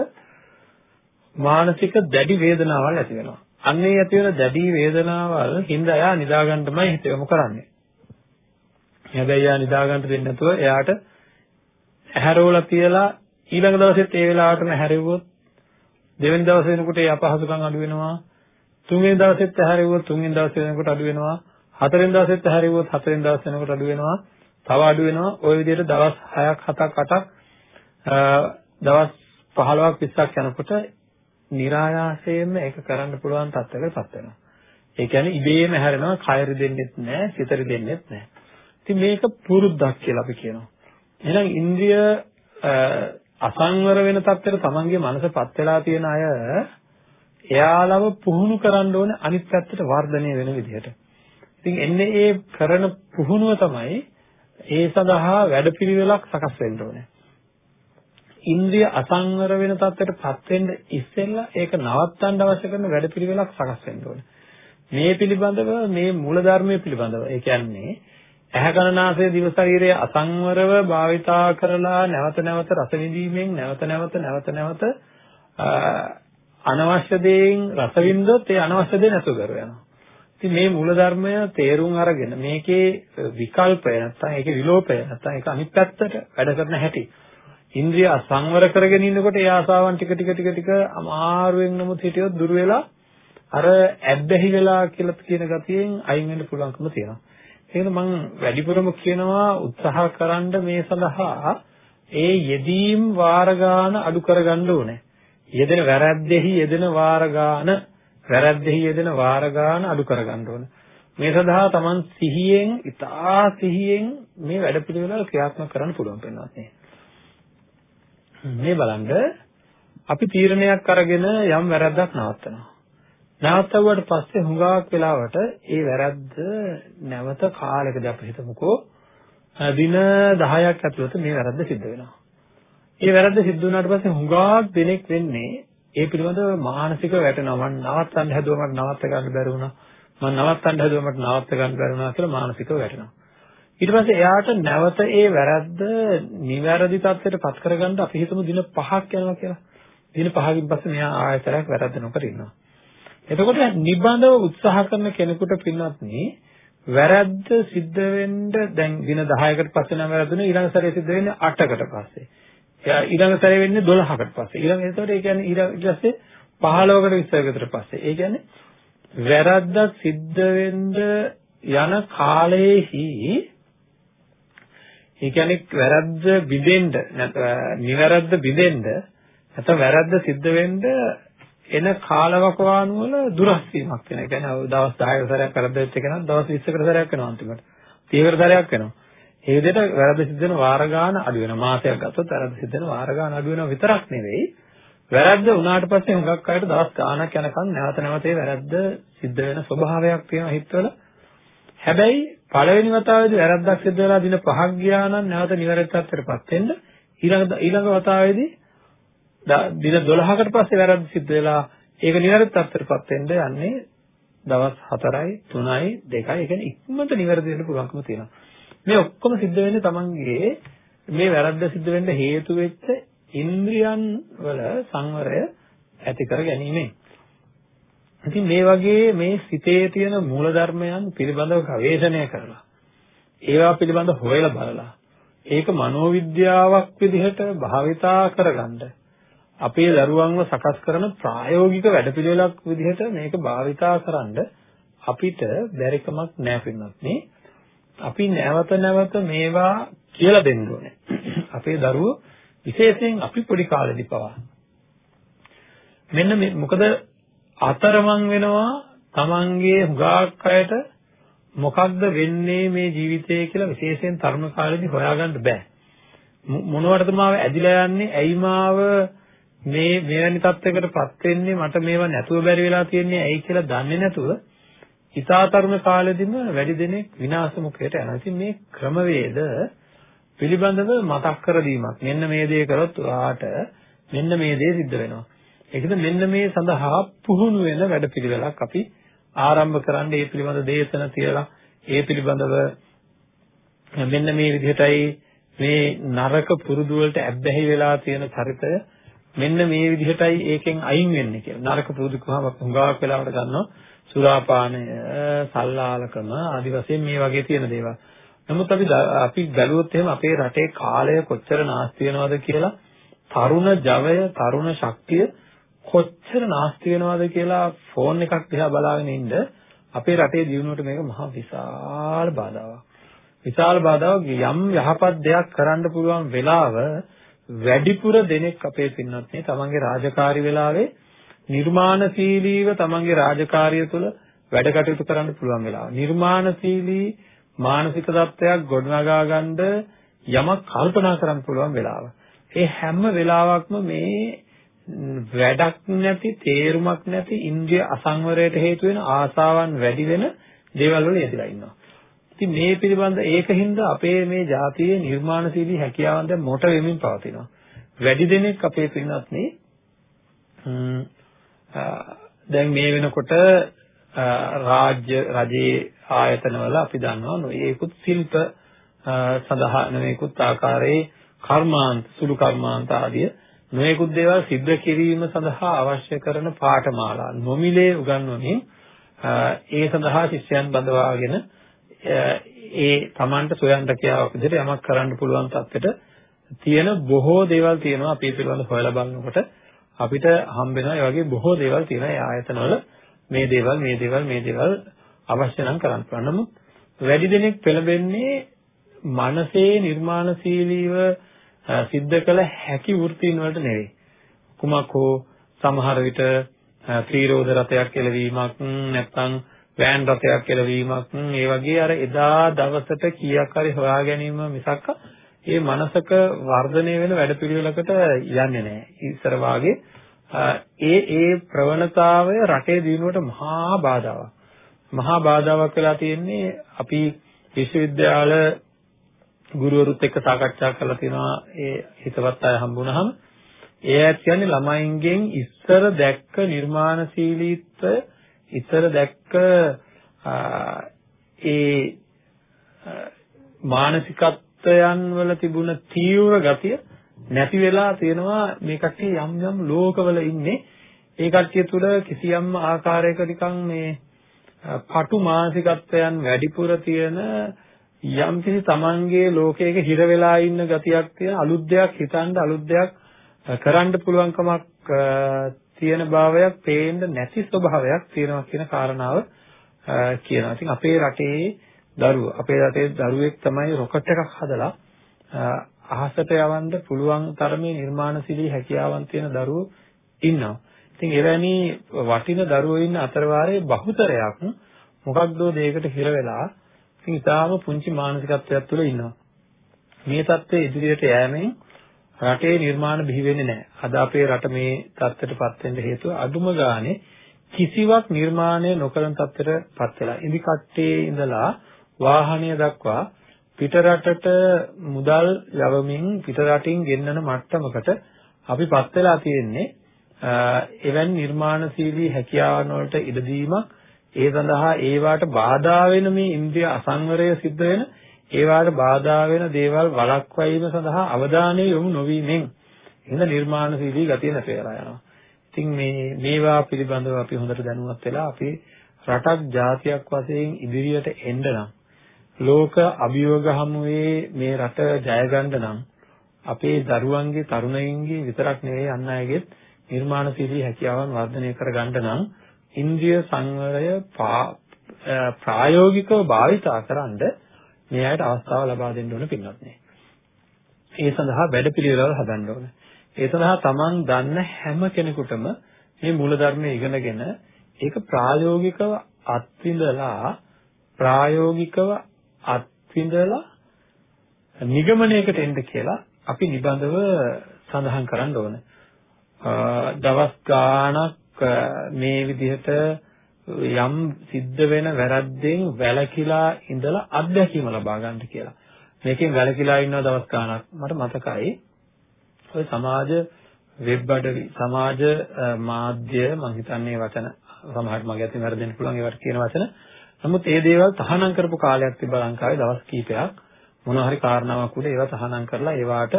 මානසික දැඩි වේදනාවල් ඇති වෙනවා. අන්න ඒ ඇති වෙන දැඩි වේදනාවල් හින්දා එයා නිදා ගන්නමයි හිත යොමු කරන්නේ. හැබැයි එයා නිදා ගන්න දෙන්නේ නැතුව එයාට ඇහැරවලා තියලා ඊළඟ දවසෙත් ඒ වෙලාවටම හැරෙව්වොත් දෙවෙනි දවසේ වෙනකොට ඒ අපහසුකම් අඩු වෙනවා. තුන්වෙනි දවසෙත් ඇහැරෙව්වොත් තුන්වෙනි දවසේ වෙනකොට අඩු වෙනවා. හතරවෙනි දවසෙත් ඇහැරෙව්වොත් හතරවෙනි දවසේ වෙනකොට අඩු වෙනවා. තව අඩු වෙනවා. ওই විදිහට දවස් 6ක් 7ක් 8ක් දවස් 15ක් 20ක් යනකොට નિરાයාසයෙන්ම ඒක කරන්න පුළුවන් තත්ත්වයකටපත් වෙනවා. ඒ කියන්නේ ඉබේම හැරෙනවා, කයරි දෙන්නෙත් නැහැ, සිතරි දෙන්නෙත් නැහැ. ඉතින් මේක පුරුද්දක් කියලා අපි කියනවා. එහෙනම් ඉන්ද්‍රිය අසංවර වෙන තත්ත්වයට තමන්ගේ මනසපත් වෙලා තියෙන අය එයාලව පුහුණු කරන්න ඕනේ අනිත් පැත්තට වර්ධනය වෙන විදිහට. ඉතින් එන්නේ ඒ කරන පුහුණුව තමයි ඒ සඳහා වැඩපිළිවෙලක් සකස් වෙන්න ඕනේ. ඉන්ද්‍රිය අසංවර වෙන තත්ත්වයටපත් වෙන්න ඉස්සෙල්ලා ඒක නවත්තන්න අවශ්‍ය කරන වැඩපිළිවෙලක් සකස් වෙන්න ඕනේ. මේ පිළිබඳව මේ මූලධර්මයේ පිළිබඳව ඒ කියන්නේ ඇහැ කනනාසය දිව ශරීරය අසංවරව භාවිතා කරලා නැවත නැවත රස විඳීමෙන් නැවත නැවත නැවත නැවත අනවශ්‍ය දේෙන් රස විඳොත් ඒ අනවශ්‍ය දේ නැතුව කර යනවා. ඉතින් මේ මූලධර්මය තේරුම් අරගෙන මේකේ විකල්පය නැත්නම් ඒකේ විලෝපය නැත්නම් ඒක අනිත් පැත්තට වැඩ කරන හැටි ඉන්ද්‍රිය අසංවර කරගෙන ඉන්නකොට ඒ ආසාවන් ටික ටික ටික ටික අමාරුවෙන් නමුත් හිටියොත් දුර වෙලා අර ඇබ්බැහි වෙලා කියලා කියන ගතියෙන් අයින් වෙන්න පුළුවන්කම තියෙනවා. ඒකද මම වැඩිපුරම කියනවා උත්සාහ කරන්න මේ සඳහා ඒ යෙදීම් වාර ගන්න අඩු කරගන්න ඕනේ. යෙදෙන වැරද්දෙහි යෙදෙන වාර ගන්න වැරද්දෙහි යෙදෙන වාර ගන්න අඩු කරගන්න ඕනේ. මේ සඳහා Taman සිහියෙන්, ඊටා සිහියෙන් මේ වැඩපිළිවෙල ක්‍රියාත්මක කරන්න පුළුවන් වෙනවා නේ. මේ බලන්න අපි තීරණයක් අරගෙන යම් වැරද්දක් නවත්තනවා. නවත්තුවාට පස්සේ හුඟක් වෙලාවට ඒ වැරද්ද නැවත කාලයකදී අපි හිතමුකෝ දින 10ක් ඇතුළත මේ වැරද්ද සිද්ධ වෙනවා. ඒ වැරද්ද සිද්ධ වුණාට පස්සේ හුඟක් දිනෙක වෙන්නේ ඒ පිළිබඳව මානසික වැටෙනවා. මම නවත්තන්න හැදුවා මට නවත්ත ගන්න බැරි වුණා. මම නවත්තන්න හැදුවා මට නවත්ත ගන්න බැරි වුණා කියලා මානසිකව වැටෙනවා. ඊට පස්සේ එයාට නැවත ඒ වැරද්ද නිවැරදි තත්ත්වයට පත් කරගන්න අපි හිතමු දින 5ක් යනවා කියලා. දින 5කින් පස්සේ මෙයා ආයතරයක් වැරද්ද නොකර ඉන්නවා. එතකොට නිබඳව උත්සාහ කරන කෙනෙකුට පින්වත්නි වැරද්ද සිද්ධ වෙන්න දැන් දින 10කට පස්සේ නම් වැරදුනේ ඊළඟ සැරේ සිද්ධ වෙන්නේ 8කට පස්සේ. ඊළඟ සැරේ වෙන්නේ 12කට පස්සේ. ඊළඟ එතකොට ඒ කියන්නේ ඊට පස්සේ 15කට 20කට පස්සේ. ඒ කියන්නේ වැරද්දක් සිද්ධ වෙන්න යන කාලයේහි ඒ කියන්නේ වැරද්ද බිඳෙන්න නැත්නම් නිවැරද්ද බිඳෙන්න නැත්නම් වැරද්ද සිද්ධ වෙන්න එන කාලවකවානු වල දුරස් වීමක් වෙනවා. ඒ කියන්නේ දවස් 10ක සැරයක් වැරද්ද වෙච්ච එක නම් දවස් 20කට සැරයක් වෙනවා අන්තිමට. 30කට සැරයක් වෙනවා. ඒ විදිහට වැරද්ද සිද්ධ වෙන වාර ගාන අඩු වෙනවා. මාසයක් ගත්තොත් වැරද්ද සිද්ධ වෙන වාර ගාන අඩු වෙනවා විතරක් නෙවෙයි. වැරද්ද වුණාට පස්සේ හුඟක් අයට දවස් ගාණක් යනකම් නැවත නැවත ඒ වැරද්ද සිද්ධ වෙන ස්වභාවයක් තියෙනවා හිතවල. හැබැයි පළවෙනි වතාවේදී වැරද්දක් සිද්ධ වෙලා දින 5ක් ගියා නම් නැවත නිවැරදි තත්ත්වයටපත් වෙන්න. ඊළඟ ඊළඟ වතාවේදී දින 12කට පස්සේ වැරද්ද සිද්ධ වෙලා ඒක නිවැරදි තත්ත්වයටපත් වෙන්න යන්නේ දවස් 4යි 3යි 2යි ඒ කියන්නේ ඉක්මනට නිවැරදි වෙන්න පුළුවන්කම තියෙනවා. මේ ඔක්කොම සිද්ධ වෙන්නේ තමන්ගේ මේ වැරද්ද සිද්ධ වෙන්න හේතු වෙච්ච ඉන්ද්‍රියන් වල සංවරය ඇති කර ගැනීමෙන්. ඉතින් මේ වගේ මේ සිතේ තියෙන මූලධර්මයන් පිළිබඳව ගවේෂණය කරලා ඒවා පිළිබඳව හොයලා බලලා ඒක මනෝවිද්‍යාවක් විදිහට භාවිතා කරගන්න අපේ දරුවන්ව සකස් කරන ප්‍රායෝගික වැඩපිළිවෙලක් විදිහට මේක භාවිතා කරන්න අපිට බැරිකමක් නැහැ පින්නත් නේ අපි නැවත නැවත මේවා කියලා දෙන්න ඕනේ. අපේ දරුවෝ විශේෂයෙන් අපි පොඩි කාලෙදි පවා. මෙන්න මොකද අතරමං වෙනවා තමන්ගේ හුඟක් අයට මොකක්ද වෙන්නේ මේ ජීවිතය කියලා විශේෂයෙන් තරුණ කාලේදී හොයාගන්න බෑ. මොනවටද මාව ඇදිලා යන්නේ? ඇයි මාව මේ මෙවැනි තත්යකටපත් වෙන්නේ? මට මේවා නැතුව බැරි වෙලා තියන්නේ ඇයි කියලා දන්නේ නැතුව ඉතා තරුණ කාලෙදිම වැඩි දෙනෙක් විනාශ මුඛයට යනවා. ඉතින් මේ ක්‍රමවේද පිළිබඳව මතක් කර දීමක්. මෙන්න මේ දේ කරොත් ඔයාට මෙන්න මේ දේ සිද්ධ වෙනවා. ඒකද මෙන්න මේ සඳහා පුහුණු වෙන වැඩපිළිවෙලක් අපි ආරම්භ කරන්න ඒ පිළිබඳ දේශන තියලා ඒ පිළිබඳව මෙන්න මේ විදිහටයි මේ නරක පුරුදු වලට ඇබ්බැහි වෙලා තියෙන චරිතය මෙන්න මේ විදිහටයි ඒකෙන් අයින් වෙන්නේ කියලා. නරක පුරුදු කවම හුඟාවක් වෙලාවට ගන්නවා සුරාපානය, සල්ලාලකම ආදි වශයෙන් මේ වගේ තියෙන දේවල්. නමුත් අපි අපි බැලුවොත් එහෙම අපේ රටේ කාලය කොච්චර නාස්ති වෙනවද කියලා තරුණ ජවය, තරුණ ශක්තිය කොච්චර නාස්ති වෙනවද කියලා ෆෝන් එකක් දිහා බලාගෙන ඉන්න අපේ රටේ දියුණුවට මේක මහා විශාල බාධාවක්. විශාල බාධාවක් යම් යහපත් දෙයක් කරන්න පුළුවන් වෙලාව වැඩිපුර දෙනෙක් අපේ පින්නත් නේ තමන්ගේ රාජකාරි වෙලාවේ නිර්මාණශීලීව තමන්ගේ රාජකාරිය තුළ වැඩ කටයුතු කරන්න පුළුවන් වෙලාව. නිර්මාණශීලී මානසික தත්වයක් ගොඩනගා ගන්න යමක් කල්පනා කරන්න පුළුවන් වෙලාව. ඒ හැම වෙලාවකම මේ වැඩක් නැති තේරුමක් නැති ඉන්ද්‍රිය අසංවරයට හේතු වෙන ආසාවන් වැඩි වෙන දේවල් වල යෙදලා ඉන්නවා. ඉතින් මේ පිළිබඳ ඒකින්ද අපේ මේ ජාතියේ නිර්මාණශීලී හැකියාවන් දැන් මොට වෙමින් පවතිනවා. වැඩි දෙනෙක් අපේ පින්නත් නේ දැන් මේ වෙනකොට රාජ්‍ය රජයේ ආයතනවල අපි දන්නවා නොයේකුත් ශිල්ප සඳහා නොයේකුත් ආකාරයේ කර්මාන්ත සුළු කර්මාන්ත ආදිය නොයෙකුත් දේවල් සිද්ධ කිරීම සඳහා අවශ්‍ය කරන පාඨමාලා. නොමිලේ උගන්වමින් ඒ සඳහා ශිෂ්‍යයන් බඳවාගෙන ඒ Tamanට සොයන් රැකියාවක් විදිහට යමක් කරන්න පුළුවන් තත්ත්වෙට තියෙන බොහෝ දේවල් තියෙනවා අපි පිළිබඳ හොයලා බලනකොට. අපිට හම්බ වෙනවා ඒ වගේ බොහෝ දේවල් තියෙනවා. ඒ ආයතනවල මේ දේවල් මේ දේවල් මේ දේවල් අවශ්‍ය නම් කරන්න පුළුවන්. නමුත් වැඩි දෙනෙක් පෙළඹෙන්නේ මනසේ නිර්මාණශීලීව සිද්ධ කළ හැකි වෘත්තීන් වලට නෙවෙයි. කුමක් හෝ සමහර විට ත්‍රිරෝධ රතයක් කෙලවීමක් නැත්නම් වෑන් රතයක් කෙලවීමක් ඒ වගේ අර එදා දවසට කීයක් හරි හොයා ගැනීම මිසක් ඒ මනසක වර්ධනය වෙන වැඩපිළිවෙලකට යන්නේ නැහැ. ඉස්සර වාගේ ඒ ඒ ප්‍රවණතාවය රටේ දිනුවට මහා බාධාවක්. මහා බාධාවක් වෙලා තියෙන්නේ අපි විශ්වවිද්‍යාල ගුරුවරුත් එක්ක සාකච්ඡා කරලා තියෙනවා ඒ හිතවත් අය හම්බුනහම ඒ ඇත් කියන්නේ ළමයින්ගෙන් ඉස්සර දැක්ක නිර්මාණශීලීත්වය ඉස්සර දැක්ක ඒ මානසිකත්වයන් වල තිබුණ තීව්‍ර ගතිය නැති වෙලා තියෙනවා. මේ කට්ටිය යම් යම් ලෝකවල ඉන්නේ. ඒ කට්ටිය තුල කිසියම් ආකාරයක නිකන් මේ පටු මානසිකත්වයන් වැඩිපුර තියෙන යම් කිසි තමන්ගේ ලෝකයක හිර වෙලා ඉන්න ගතියක් තියෙන අලුත් දෙයක් හිතන්න අලුත් දෙයක් කරන්න පුළුවන්කමක් තියෙන භාවයක් පේන්න නැති ස්වභාවයක් තියෙනවා කියන කාරණාව කියනවා. ඉතින් අපේ රටේ දරුවෝ අපේ රටේ දරුවෙක් තමයි රොකට් එකක් හදලා අහසට යවන්න පුළුවන් තරමේ නිර්මාණශීලී හැකියාවන් තියෙන දරුවෝ ඉන්නවා. ඉතින් එවැනි වටින දරුවෝ ඉන්න අතරවාරයේ බහුතරයක් මොකක්දෝ දෙයකට හිර වෙලා ඉතින් ඊටාම පුංචි මානසිකත්වයක් තුළ ඉන්නවා. මේ தත්ත්වයේ ඉදිරියට යෑමෙන් රටේ නිර්මාණ බිහි වෙන්නේ නැහැ. අද අපේ රට මේ தත්ත්වයටපත් වෙන්න හේතුව අඩුම ගානේ කිසිවක් නිර්මාණය නොකරන තත්ත්වයටපත් වෙලා. ඉදි කට්ටේ ඉඳලා වාහනය දක්වා පිටරටට මුදල් යවමින් පිටරටින් ගෙන්නන මට්ටමකට අපිපත් වෙලා තියෙන්නේ එවැනි නිර්මාණශීලී හැකියාවන් වලට ඉඩ දීමක් ඒ සඳහා ඒවාට බාධා වෙන මේ ඉන්ද්‍රිය අසංවරය සිද්ධ වෙන ඒවාට බාධා වෙන දේවල් වළක්වීම සඳහා අවධානය යොමු නොවීමෙන් එහෙනම් නිර්මාණශීලී ගතිය නැති වෙලා යනවා. ඉතින් මේ මේවා පිළිබඳව අපි හොඳට දැනුවත් වෙලා අපි රටක් ජාතියක් වශයෙන් ඉදිරියට එන්න නම් ලෝක අභියෝග හමුවේ මේ රට ජය ගන්න නම් අපේ දරුවන්ගේ තරුණයින්ගේ විතරක් නෙවෙයි අන් අයගේ නිර්මාණශීලී හැකියාවන් වර්ධනය කර ගන්න නම් ඉන්ද්‍රිය සංවරය ප්‍රායෝගිකව භාවිතා කරන්ඩ මේ අයට අවස්ථාව ලබා දෙන්න ඕන පින්වත් නේ. ඒ සඳහා වැඩපිළිවෙළවල් හදන්න ඕන. ඒ සඳහා තමන් දන්න හැම කෙනෙකුටම මේ මූලධර්මයේ ඉගෙනගෙන ඒක ප්‍රායෝගිකව අත්විඳලා ප්‍රායෝගිකව අත්විඳලා නිගමනයකට එන්න කියලා අපි නිබඳව සඳහන් කරන්න ඕන. දවස් ගාණක් මේ විදිහට යම් සිද්ධ වෙන වැරද්දෙන් වැළකීලා ඉඳලා අත්දැකීම ලබා ගන්න කියලා. මේකෙන් වැළකීලා ඉන්න දවස් ගාණක් මට මතකයි. ඔය සමාජ වෙබ් අඩවි සමාජ මාධ්‍ය මම හිතන්නේ වචන සමහරට මගේ අතින් වැරදෙන්න පුළුවන් ඒවට කියන වචන. නමුත් ඒ දේවල් තහනම් කරපු කාලයක් තිබ්බා ලංකාවේ දවස් කීපයක් මොනවා හරි කාරණාවක් උඩ ඒවා තහනම් කරලා ඒවාට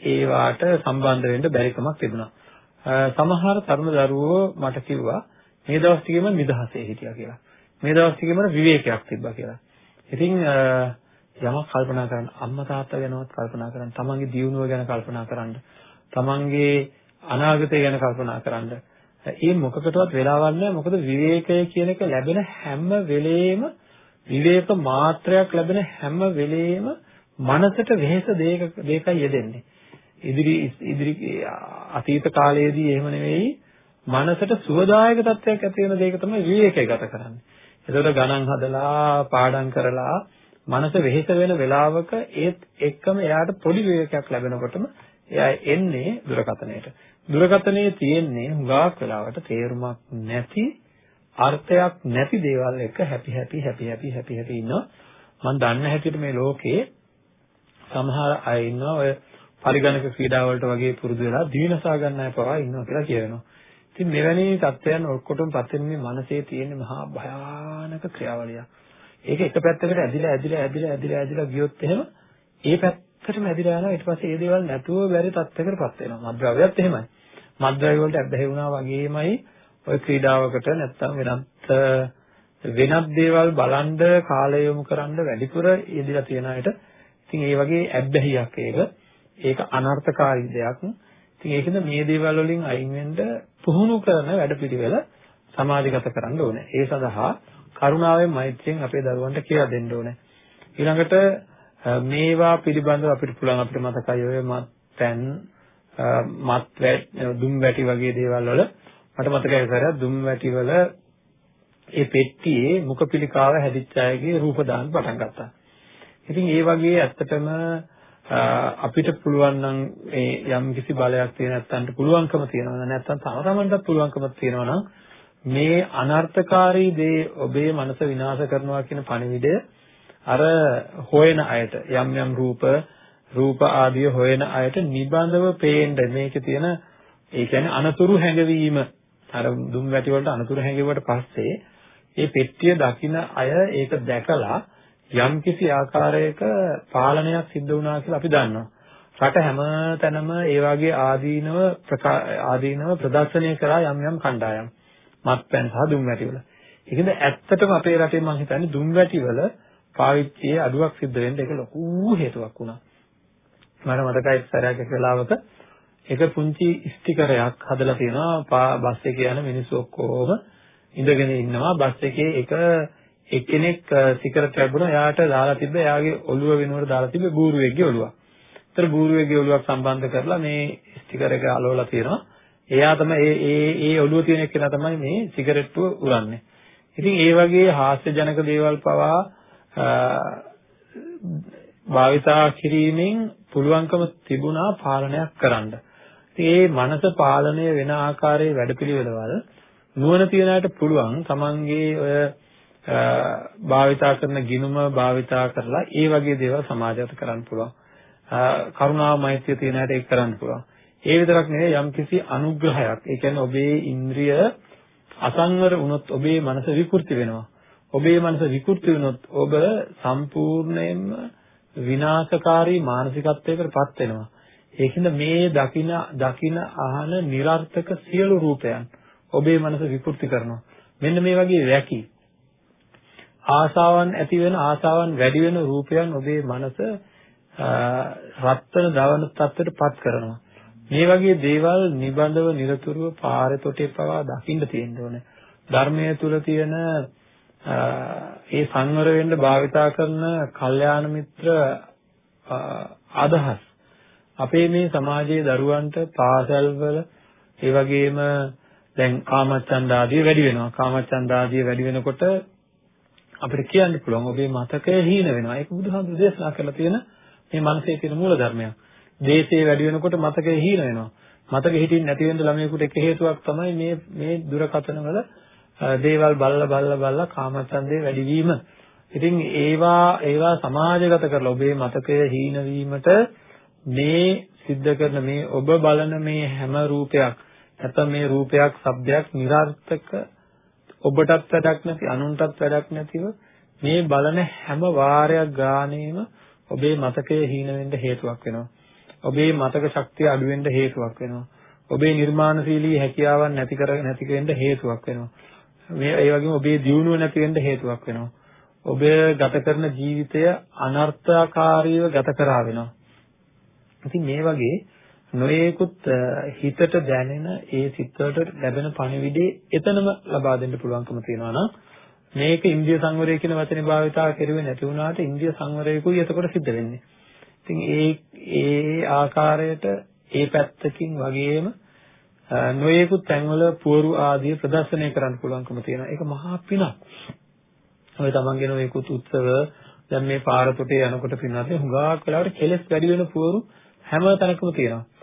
ඒවාට සම්බන්ධ වෙන්න බැරිකමක් තිබුණා. සමහර තරුණ දරුවෝ මට කිව්වා මේ දවස් ටිකේම නිදහසේ හිටියා කියලා. මේ දවස් ටිකේම විවේකයක් තිබ්බා කියලා. ඉතින් යමක් කල්පනා කරන්න අම්මා තාත්තා ගැනවත් කල්පනා කරන්න තමන්ගේ දියුණුව ගැන කල්පනා කරන්න තමන්ගේ අනාගතය ගැන කල්පනා කරන්න ඒ මොකකටවත් වෙලාවක් නැහැ මොකද විවේකය කියන එක ලැබෙන හැම වෙලේම විවේක මාත්‍රයක් ලැබෙන හැම වෙලේම මනසට වෙහෙස දෙයක දෙකයි යෙදෙන්නේ ඉදිරි ඉදිරි අතීත කාලයේදී එහෙම නෙවෙයි මනසට සුවදායක තත්ත්වයක් ඇති වෙන දෙයක තමයි විවේකය ගත කරන්නේ. ඒකට ගණන් හදලා පාඩම් කරලා මනස වෙහෙස වෙන වෙලාවක ඒත් එක්කම එයාට පොඩි විවේකයක් ලැබෙනකොටම එයා එන්නේ දුරකථනයට. දුරකථනයේ තියෙන්නේ හුඟක් වෙලාවට තේරුමක් නැති අර්ථයක් නැති දේවල් එක හැපි හැපි හැපි හැපි හැපි හැපි ඉන්නවා. මම දන්න හැටියට මේ ලෝකේ සමහර අය ඉන්නවා ඔය පරිගණක ක්‍රීඩා වලට වගේ පුරුදු වෙලා දිවිනසා ගන්න අය පවා ඉන්නවා කියලා කියනවා. ඉතින් මෙවැනි තත්ත්වයන් ඔක්කොටම පත් වෙන්නේ මනසේ තියෙන මහා භයානක ක්‍රියාවලියක්. ඒක එක පැත්තකට ඇදිලා ඇදිලා ඇදිලා ඇදිලා ඇදිලා ගියොත් එහෙම ඒ පැත්තටම ඇදිලා යනවා ඊට පස්සේ ඒ දේවල් නැතුව බැරි තත්ත්වයකටපත් වෙනවා. මද්ද්‍රව්‍යයත් එහෙමයි. මද්ද්‍රව්‍ය වලට ඇබ්බැහි වුණා වගේමයි ওই ක්‍රීඩාවකට නැත්තම් වෙනත් වෙනත් දේවල් බලන්ඩ කාලය යොමු කරන්න වැඩිපුර යෙදලා තියෙන අයට ඉතින් ඒ වගේ ඇබ්බැහියක් ඒක ඒක අනර්ථකාරී දෙයක්. ඉතින් ඒකද මේ දේවල් වලින් අයින් වෙන්න පුහුණු කරන වැඩපිළිවෙල සමාජගත කරන්න ඕනේ. ඒ සඳහා කරුණාවෙන් මෛත්‍රියෙන් අපේ දරුවන්ට කියලා දෙන්න ඕනේ. ඊළඟට මේවා පිළිබඳව අපිට පුළුවන් අපිට මතකයි ඔය මත් පැන් මත් දුම් වැටි වගේ දේවල් වල මට මතකයි කරා දුම් වැටි වල ඒ පෙට්ටියේ මුඛ පිළිකාව හැදිච්ච අයගේ රූප දාන්න පටන් ගත්තා. ඉතින් ඒ වගේ ඇත්තටම අපිට පුළුවන් නම් ඒ යම් කිසි බලයක් තියෙන නැත්තන්ට පුළුවන්කම තියෙනවා. නැත්තම් තම තමන්ටත් පුළුවන්කම තියෙනවා නම් මේ අනර්ථකාරී දේ ඔබේ මනස විනාශ කරනවා කියන පණිවිඩය අර හොයන අයට යම් යම් රූප රූප ආදිය හොයන අයට නිබඳව පේන්න මේකේ තියෙන ඒ කියන්නේ අනතුරු හැඟවීම අර දුම් වැටි වලට අනතුරු හැඟෙවුවට පස්සේ ඒ පෙට්ටිය දකින අය ඒක දැකලා යම්කිසි ආකාරයක පාලනයක් සිද්ධ වුණා කියලා අපි දන්නවා. රට හැම තැනම ඒ වගේ ආදීනව ආදීනව ප්‍රදර්ශනය කරා යම් යම් කණ්ඩායම්. මත්පැන් සහ දුම්වැටි වල. ඒකද ඇත්තටම අපේ රටේ මම හිතන්නේ දුම්වැටි වල පාවිච්චියේ අඩුවක් සිද්ධ වෙන්න ඒක ලොකු හේතුවක් වුණා. මට මතකයි සරයක් එක වෙලාවක එක පුංචි ස්ටිකරයක් හදලා තියෙනවා බස් එකේ යන මිනිස්සු ඔක්කොම ඉඳගෙන ඉන්නවා බස් එකේ එක එක්කෙනෙක් සිගරට් ලැබුණා එයාට දාලා තිබ්බ එයාගේ ඔළුව වෙනුවට දාලා තිබ්බ බූරුවෙක්ගේ ඔළුවක්. ඒතර බූරුවෙක්ගේ ඔළුවක් සම්බන්ධ කරලා මේ ස්ටිකර් එක අලවලා තියෙනවා. එයා තමයි ඒ ඒ ඒ ඔළුව තියෙන එක්කෙනා තමයි මේ සිගරට්ටුව උරන්නේ. ඉතින් ඒ වගේ හාස්‍යජනක දේවල් පවා භාවිතා කිරීමෙන් පුළුවන්කම තිබුණා පාලනයක් කරන්න. ඉතින් මේ මනස පාලනය වෙන ආකාරයේ වැඩපිළිවෙළවල් නුවණ තියන අයට පුළුවන් තමන්ගේ ඔය භාවිතා කරන ගිනුම භාවිතා කරලා ඒ වගේ දේවල් සමාජගත කරන්න පුළුවන්. කරුණාව මෛත්‍රිය තියෙන අයට ඒක කරන්න පුළුවන්. ඒ විතරක් නෙවෙයි යම්කිසි අනුග්‍රහයක්. ඒ කියන්නේ ඔබේ ඉන්ද්‍රිය අසංවර වුණොත් ඔබේ මනස විකෘති වෙනවා. ඔබේ මනස විකෘති වුණොත් ඔබ සම්පූර්ණයෙන්ම විනාශකාරී මානසිකත්වයකට පත් වෙනවා. ඒකින්ද මේ දකින දකින අහන નિરර්ථක සියලු රූපයන් ඔබේ මනස විකෘති කරනවා. මෙන්න මේ වගේ වැකි ආසාවන් ඇති වෙන ආසාවන් වැඩි වෙන රූපයන් ඔබේ මනස රත්වන දවන තත්ත්වයට පත් කරනවා. මේ වගේ දේවල් නිබඳව নিরතුරුව පාරේ තොටේ පවා දකින්න තියෙන්න ඕනේ. ධර්මයේ තුල තියෙන ඒ සංවර වෙන්න භාවිතා කරන කල්යාණ මිත්‍ර අදහස් අපේ මේ සමාජයේ දරුවන්ට පාසල්වල ඒ වගේම දැන් කාමච්ඡන්ද ආදී වැඩි වෙනවා. කාමච්ඡන්ද ආදී වැඩි වෙනකොට අපිට කියන්න පුළුවන් ඔබේ මතකය හීන වෙනවා. ඒක බුදුහාමුදුරු දේශනා කරලා තියෙන මේ මනසේ තියෙන මූල ධර්මයක්. දේශේ වැඩි වෙනකොට මතකය හීන වෙනවා. මතක හිටින් නැති වෙන්න ළමයෙකුට එක හේතුවක් තමයි මේ මේ දුරකථන වල දේවල් බල්ලා බල්ලා බල්ලා කාමච්ඡන්දේ වැඩි වීම. ඉතින් ඒවා ඒවා සමාජගත කරලා ඔබේ මතකය හීන වීමට මේ සිද්ධ කරන මේ ඔබ බලන මේ හැම රූපයක් නැත්නම් මේ රූපයක්, ශබ්දයක් નિરර්ථක ඔබටත් වැඩක් නැති අනුන්ටත් වැඩක් නැතිව මේ බලන හැම වාරයක් ගානේම ඔබේ මතකයේ හීන වෙන්න හේතුවක් වෙනවා. ඔබේ මතක ශක්තිය අඩු වෙන්න හේතුවක් වෙනවා. ඔබේ නිර්මාණශීලී හැකියාවන් නැති කර නැති වෙන්න හේතුවක් වෙනවා. මේ ඒ වගේම ඔබේ දියුණුව නැති වෙන්න හේතුවක් වෙනවා. ඔබ ගත කරන ජීවිතය අනර්ථකාරීව ගත කරා වෙනවා. ඉතින් මේ වගේ නොයේකුත් හිතට දැනෙන ඒ සිත්වලට ලැබෙන පණිවිඩේ එතනම ලබා දෙන්න පුළුවන්කම තියෙනවා නම් මේක ඉන්දිය සංවරය කියන වචනේ භාවිතා කරුවේ නැති වුණාට ඉන්දිය සංවරයකුයි එතකොට සිද්ධ වෙන්නේ. ඉතින් ඒ ඒ ආකාරයට ඒ පැත්තකින් වගේම නොයේකුත් තැන්වල පුවරු ආදී ප්‍රදර්ශනය කරන්න පුළුවන්කම තියෙනවා. ඒක මහා පිනක්. ඔය තමන්ගේ නොයේකුත් උත්සව දැන් මේ පාර පුටේ යනකොට පින්නත් හුඟක් වෙලාවට කෙලස් වැඩි වෙන පුවරු හැම තැනකම තියෙනවා.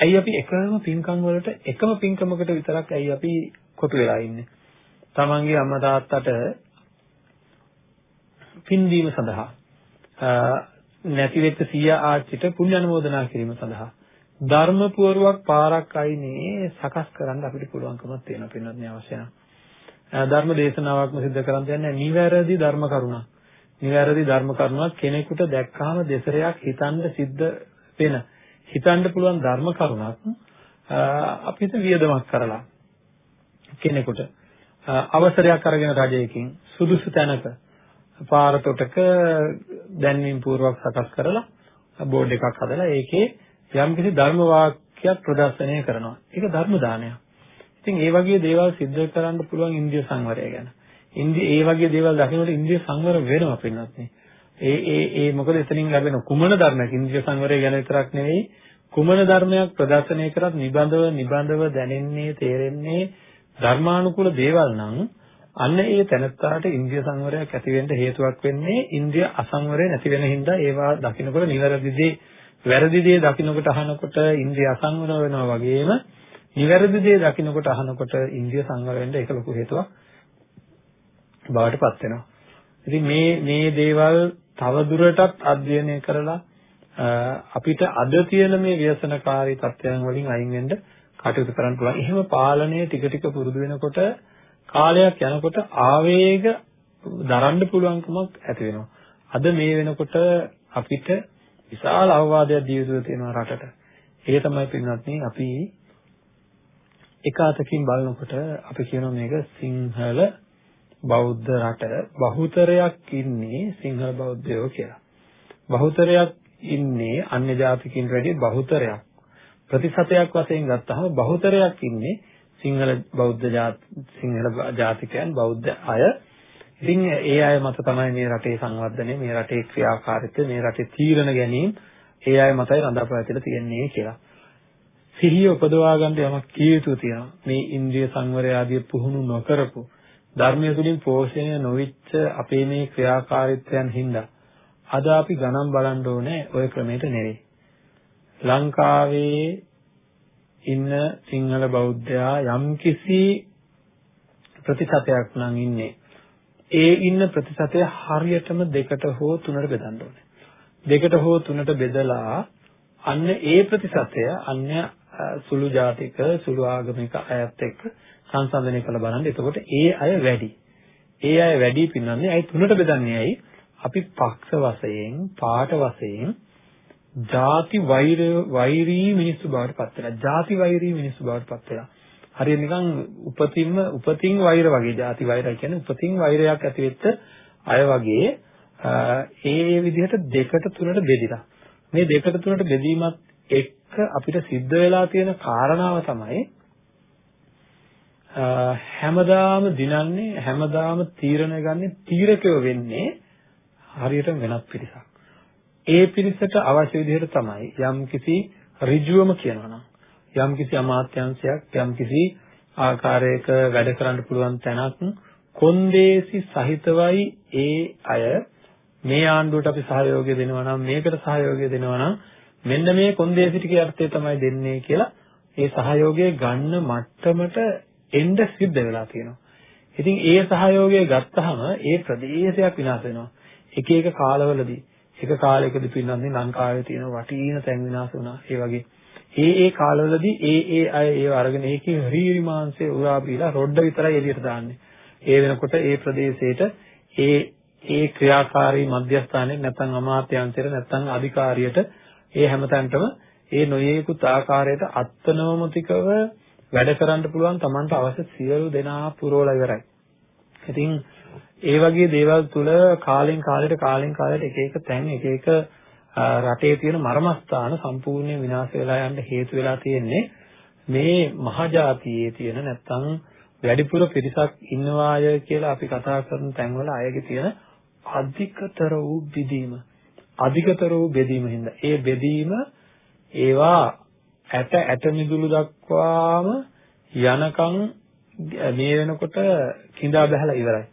ඇයි අපි එකම පින්කම් වලට එකම පින්කමකට විතරක් ඇයි අපි කොටු වෙලා ඉන්නේ? තමන්ගේ අම්මා තාත්තට පින් දීම සඳහා නැති වෙච්ච සීයා ආච්චිට පුණ්‍ය අනුමෝදනා කිරීම සඳහා ධර්ම පුවරුවක් පාරක් අයිනේ සකස් කරන්න අපිට පුළුවන්කමක් තියෙනවා පින්වත් මේ අවශ්‍ය ධර්ම දේශනාවක්ම සිදු කරන් දෙන්නේ නිවැරදි ධර්ම කරුණා. නිවැරදි ධර්ම කරුණාවක් කෙනෙකුට දැක්කාම දෙසරයක් හිතන්න සිද්ධ වෙන හිතන්න පුළුවන් ධර්ම කරුණක් අපිට වියදමක් කරලා කෙනෙකුට අවසරයක් අරගෙන රජයකින් සුදුසු තැනක පාරතොටක දැන්වීම් පූර්වක සකස් කරලා බෝඩ් එකක් හදලා ඒකේ යම්කිසි ධර්ම වාක්‍යයක් ප්‍රදර්ශනය කරනවා. ඒක ධර්ම දානයක්. ඉතින් ඒ වගේ දේවල් සිද්ධ කරන්න පුළුවන් ඉන්ද්‍රිය සංවරය ගැන. ඉන්ද්‍රිය ඒ වගේ දේවල් දකිනකොට ඉන්ද්‍රිය සංවර වෙනවා පින්නත් නේ. ඒ ඒ ඒ මොකද එතනින් ලැබෙන කුමන ධර්මයක්? ඉන්ද්‍රිය සංවරය ගැන විතරක් නෙවෙයි. කුමන ධර්මයක් ප්‍රදර්ශනය කරත් නිබඳව නිබඳව දැනෙන්නේ තේරෙන්නේ ධර්මානුකූල දේවල් නම් අන්න ඒ තැනත්තාට ඉන්ද්‍රිය සංවරයක් ඇති වෙන්න හේතුවක් වෙන්නේ ඉන්ද්‍රිය අසංවරය නැති වෙන හින්දා ඒවා දකින්නකොට නිවැරදි දේ වැරදි දේ දකින්නකොට අහනකොට ඉන්ද්‍රිය අසංවර වෙනවා වගේම නිවැරදි දේ දකින්නකොට අහනකොට ඉන්ද්‍රිය සංවර වෙන්න ඒක ලොකු හේතුවක් බවට පත් වෙනවා. ඉතින් මේ මේ දේවල් තව දුරටත් අධ්‍යයනය කරලා අපිට අද තියෙන මේ ව්‍යසනකාරී තත්ත්වයන් වලින් අයින් වෙන්න කටයුතු කරන්න පුළුවන්. එහෙම පාලනය ටික ටික පුරුදු වෙනකොට කාලයක් යනකොට ආවේග දරන්න පුළුවන්කමක් ඇති වෙනවා. අද මේ වෙනකොට අපිට විශාල අවවාදයක් දී යුතු තියෙනවා රටට. ඒ තමයි පින්වත්නි අපි එක අතකින් බලනකොට අපි කියනවා මේක සිංහල බෞද්ධ රට බහුතරයක් ඉන්නේ සිංහල බෞද්ධයෝ කියලා. බහුතරයක් ඉන්නේ අන්‍ය ජාතිකින් වැඩි බහුතරයක් ප්‍රතිශතයක් වශයෙන් ගත්තහම බහුතරයක් ඉන්නේ සිංහල බෞද්ධ සිංහල ජාතිකයන් බෞද්ධ අය. ඉතින් ඒ අය මත තමයි මේ රටේ සංවර්ධනය, මේ රටේ ක්‍රියාකාරීත්වය, මේ රටේ තීරණ ගැනීම ඒ අය මතයි රඳාපවතිලා තියෙන්නේ කියලා. සිහිය උපදවා ගන්න යමක් කිය යුතු තියෙනවා. මේ ඉන්ද්‍රිය සංවරය ආදී පුහුණු නොකරපු ධර්මය තුලින් පෝෂණය නොවිච්ච අපේ මේ ක්‍රියාකාරීත්වයන් හින්දා අද අපි ගණන් බලන්න ඕනේ ওই ක්‍රමයට නෙවෙයි. ලංකාවේ ඉන්න සිංහල බෞද්ධයා යම්කිසි ප්‍රතිශතයක් නම් ඉන්නේ. ඒ ඉන්න ප්‍රතිශතය හරියටම දෙකට හෝ තුනට බෙදන්න ඕනේ. දෙකට හෝ තුනට බෙදලා අන්න ඒ ප්‍රතිශතය අන්‍ය සුළු ජාතික සුළු ආගමික අයත් එක්ක සංසන්දනය කරලා බලන්න. එතකොට ඒ අය වැඩි. ඒ අය වැඩි පින්නන්නේ අයි තුනට බෙදන්නේ ඇයි? අපි පක්ෂ වශයෙන්, පාට වශයෙන් ಜಾති වෛර වෛරී මිනිස්සු බවට පත් වෙලා. ಜಾති වෛරී මිනිස්සු බවට පත් වෙලා. හරියට නිකන් උපතින්ම උපතින් වෛර වගේ ಜಾති වෛරය කියන්නේ උපතින් වෛරයක් ඇති වෙච්ච අය වගේ ඒ විදිහට දෙකට තුනට බෙදිලා. මේ දෙකට තුනට බෙදීමත් එක්ක අපිට සිද්ධ වෙලා තියෙන කාරණාව තමයි හැමදාම දිනන්නේ හැමදාම තීරණය ගන්න තීරකයෝ වෙන්නේ හරියට වෙනත් පිරිසක්. ඒ පිරිසට අවශ්‍ය විදිහට තමයි යම්කිසි ඍජුවම කියනවා නම් යම්කිසි අමාත්‍යංශයක් යම්කිසි ආකාරයක වැඩ කරන්න පුළුවන් තැනක් කොන්දේසි සහිතවයි ඒ අය මේ ආණ්ඩුවට අපි සහයෝගය දෙනවා නම් මේකට සහයෝගය දෙනවා නම් මෙන්න මේ කොන්දේසි ටිකේ අර්ථය තමයි දෙන්නේ කියලා ඒ සහයෝගය ගන්න මට්ටමට එන්න සිද්ධ වෙලා තියෙනවා. ඉතින් ඒ සහයෝගය ගත්තාම ඒ ප්‍රදේශයක් විනාශ වෙනවා. එක එක කාලවලදී එක කාලයකදී පින්නන්නේ ලංකාවේ තියෙන වටින තැන් විනාශ වුණා. ඒ වගේ ඒ ඒ කාලවලදී ඒ ඒ අය ඒව අරගෙන ඒකේ හරීරි මාංශය උරා බීලා රොඩ විතරයි එළියට දාන්නේ. ඒ වෙනකොට ඒ ප්‍රදේශයට ඒ ඒ ක්‍රියාකාරී මධ්‍යස්ථානයේ නැත්නම් අමාත්‍යාංශයට නැත්නම් අධිකාරියට ඒ හැමතැනටම ඒ නොයේකුත් ආකාරයට අත්නවමතිකව වැඩ කරන්න පුළුවන් Tamanට අවශ්‍ය සියලු දෙනා පුරවලා ඉවරයි. ඉතින් ඒ වගේ දේවල් තුල කාලෙන් කාලයට කාලෙන් කාලයට එක එක තැන් එක එක රටේ තියෙන මර්මස්ථාන සම්පූර්ණයෙන් විනාශ වෙලා යන්න හේතු වෙලා තියෙන්නේ මේ මහජාතියේ තියෙන නැත්තම් වැඩිපුර පිරිසක් ඉන්නවාය කියලා අපි කතා කරන තැන්වල අයගේ තියෙන අධිකතර වූ බෙදීම අධිකතර වූ බෙදීම හින්දා ඒ බෙදීම ඒවා ඇට ඇට මිදුළු දක්වාම යනකම් මේ වෙනකොට කිඳා බහැලා ඉවරයි.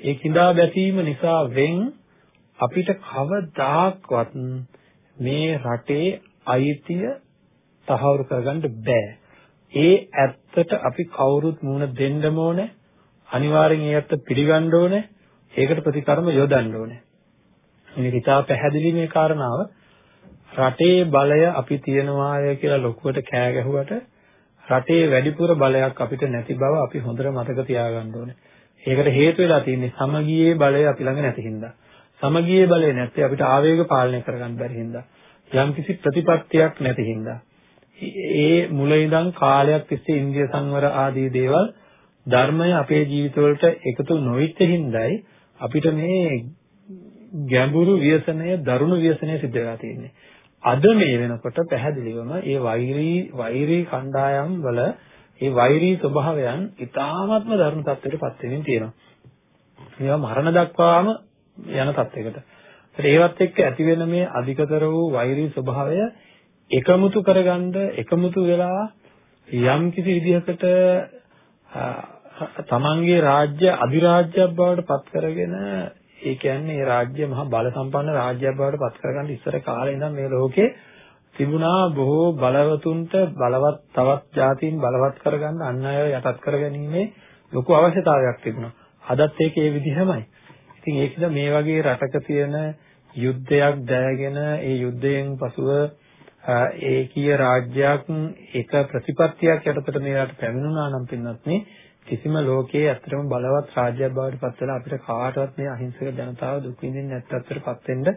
ඒ කිඳා බැසීම නිසා වෙන් අපිට කවදාක්වත් මේ රටේ අයිතිය තහවුරු කරගන්න බෑ. ඒ ඇත්තට අපි කවුරුත් මුණ දෙන්නම ඕනේ. අනිවාර්යෙන් ඒ ඇත්ත පිළිගන්න ඕනේ. ඒකට ප්‍රතිකර්ම යොදන්න ඕනේ. මේක ඉතා පැහැදිලි මේ කාරණාව. රටේ බලය අපි තියනවාය කියලා ලොකුවට කෑ ගැහුවට රටේ වැඩිපුර බලයක් අපිට නැති බව අපි හොඳට මතක තියාගන්න ඕනේ. ඒකට හේතු වෙලා තියෙන්නේ සමගියේ බලය අපි ළඟ නැති හින්දා. සමගියේ බලය නැත්නම් අපිට ආවේග පාලනය කරගන්න බැරි හින්දා. යම්කිසි ප්‍රතිපත්තියක් නැති හින්දා. ඒ මුල ඉඳන් කාලයක් තිස්සේ ඉන්දිය සංවර ආදී දේවල් ධර්මය අපේ ජීවිතවලට එකතු නොවිච්ච හින්දායි අපිට මේ ගැඹුරු ව්‍යසනය, දරුණු ව්‍යසනය සිද්ධ වෙලා තියෙන්නේ. අද මේ වෙනකොට පැහැදිලිවම ඒ වෛරී වෛරී කණ්ඩායම් වල ඒ වෛරී ස්වභාවයන් ඉතාමත්ම දරුණු තත්ත්වයකට පත් වෙමින් තියෙනවා. මේවා මරණ දක්වාම යන තත්යකට. ඒවත් එක්ක ඇති වෙන මේ අධිකතර වූ වෛරී ස්වභාවය එකමුතු කරගන්න එකමුතු වෙලා යම් කිසි විදිහකට තමන්ගේ රාජ්‍ය අධිරාජ්‍යයක් බවට පත් කරගෙන ඒ කියන්නේ මේ රාජ්‍ය මහා බල සම්පන්න රාජ්‍යයක් බවට පත් කරගන්න ඉස්සර කාලේ ඉඳන් මේ ලෝකේ තිබුණා බොහෝ බලවතුන්ට බලවත් තවත් જાතීන් බලවත් කරගන්න අන් අය යටත් කරගැනීමේ ලොකු අවශ්‍යතාවයක් තිබුණා. අදත් ඒක ඒ විදිහමයි. ඉතින් ඒකද මේ වගේ රටක තියෙන යුද්ධයක් දැයගෙන ඒ යුද්ධයෙන් පසුව ඒකීය රාජ්‍යයක් එක ප්‍රතිපත්තියක් යටතට මේකට පැමිණුණා නම් පින්නත් නේ කිසිම ලෝකයේ ඇත්තටම බලවත් රාජ්‍යයක් බවට පත් වෙලා අපිට කාටවත් මේ අහිංසක ජනතාව දුක් විඳින්න නැත්තටට පත් වෙන්න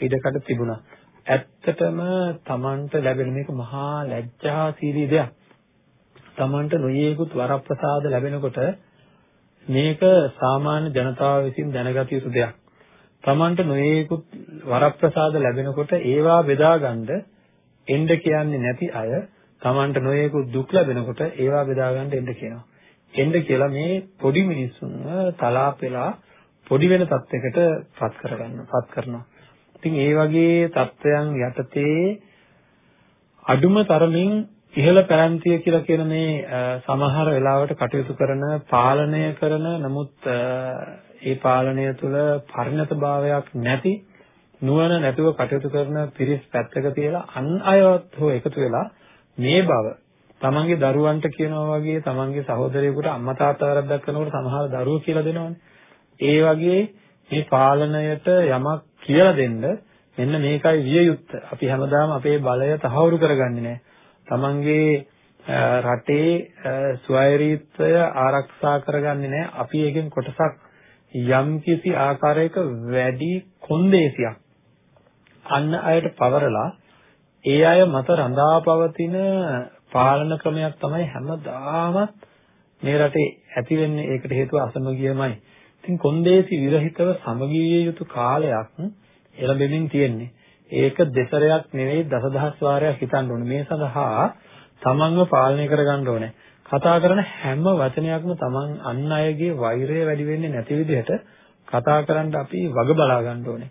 ඉඩකඩ තිබුණා. ඇත්තටම Tamanට ලැබෙන මේක මහා ලැජ්ජාශීලී දෙයක්. Tamanට නොයේකුත් වරප්‍රසාද ලැබෙනකොට මේක සාමාන්‍ය ජනතාව විසින් දැනගත යුතු දෙයක්. Tamanට නොයේකුත් වරප්‍රසාද ලැබෙනකොට ඒවා බෙදාගන්න එන්න කියන්නේ නැති අය Tamanට නොයේකුත් දුක් ලැබෙනකොට ඒවා බෙදාගන්න එන්න කියනවා. එන්න කියලා මේ පොඩි මිනිස්සුන්ව තලාපෙලා පොඩි වෙන තත්යකට පත් කරගන්න පත් කරනවා. ඉතින් ඒ වගේ තත්වයන් යටතේ අඩුම තරමින් ඉහළ පැලැන්තිය කියලා කියන මේ සමහර වෙලාවට කටයුතු කරන පාලනය කරන නමුත් ඒ පාලනය තුළ පරිණතභාවයක් නැති නුවණ නැතුව කටයුතු කරන පිරිස් පැත්තක තියලා අන් අයවත් හෝ එකතු වෙලා මේ බව තමන්ගේ දරුවන්ට කියනවා වගේ තමන්ගේ සහෝදරයෙකුට අම්මා තාත්තා වැරද්දක් කරනකොට සමහර දරුවෝ කියලා දෙනවනේ. ඒ වගේ මේ පාලනයට යමක් කියලා දෙන්න මෙන්න මේකයි විය යුත්තේ. අපි හැමදාම අපේ බලය තහවුරු කරගන්නේ නැහැ. තමන්ගේ රටේ ස්වෛරීත්වය ආරක්ෂා කරගන්නේ නැහැ. අපි එකෙන් කොටසක් යම්කිසි ආකාරයක වැඩි කොන්දේසියක් අන්න අයට පවරලා ඒ අය මත රඳාපවතින පාලන ක්‍රමයක් තමයි හැමදාමත් මේ රටේ ඇති වෙන්නේ ඒකට හේතුව අසමගියමයි. ඉතින් කොන්දේසි විරහිතව සමගිය යුතු කාලයක් එළඹෙමින් තියෙන්නේ. ඒක දෙසරයක් නෙවෙයි දසදහස් වාරයක් හිතන්න ඕනේ. මේ සඳහා තමන්ව පාලනය කරගන්න ඕනේ. කතා කරන හැම වචනයක්ම තමන් අන් අයගේ වෛරය වැඩි වෙන්නේ නැති විදිහට කතා කරන්න අපි වග බලා ගන්න ඕනේ.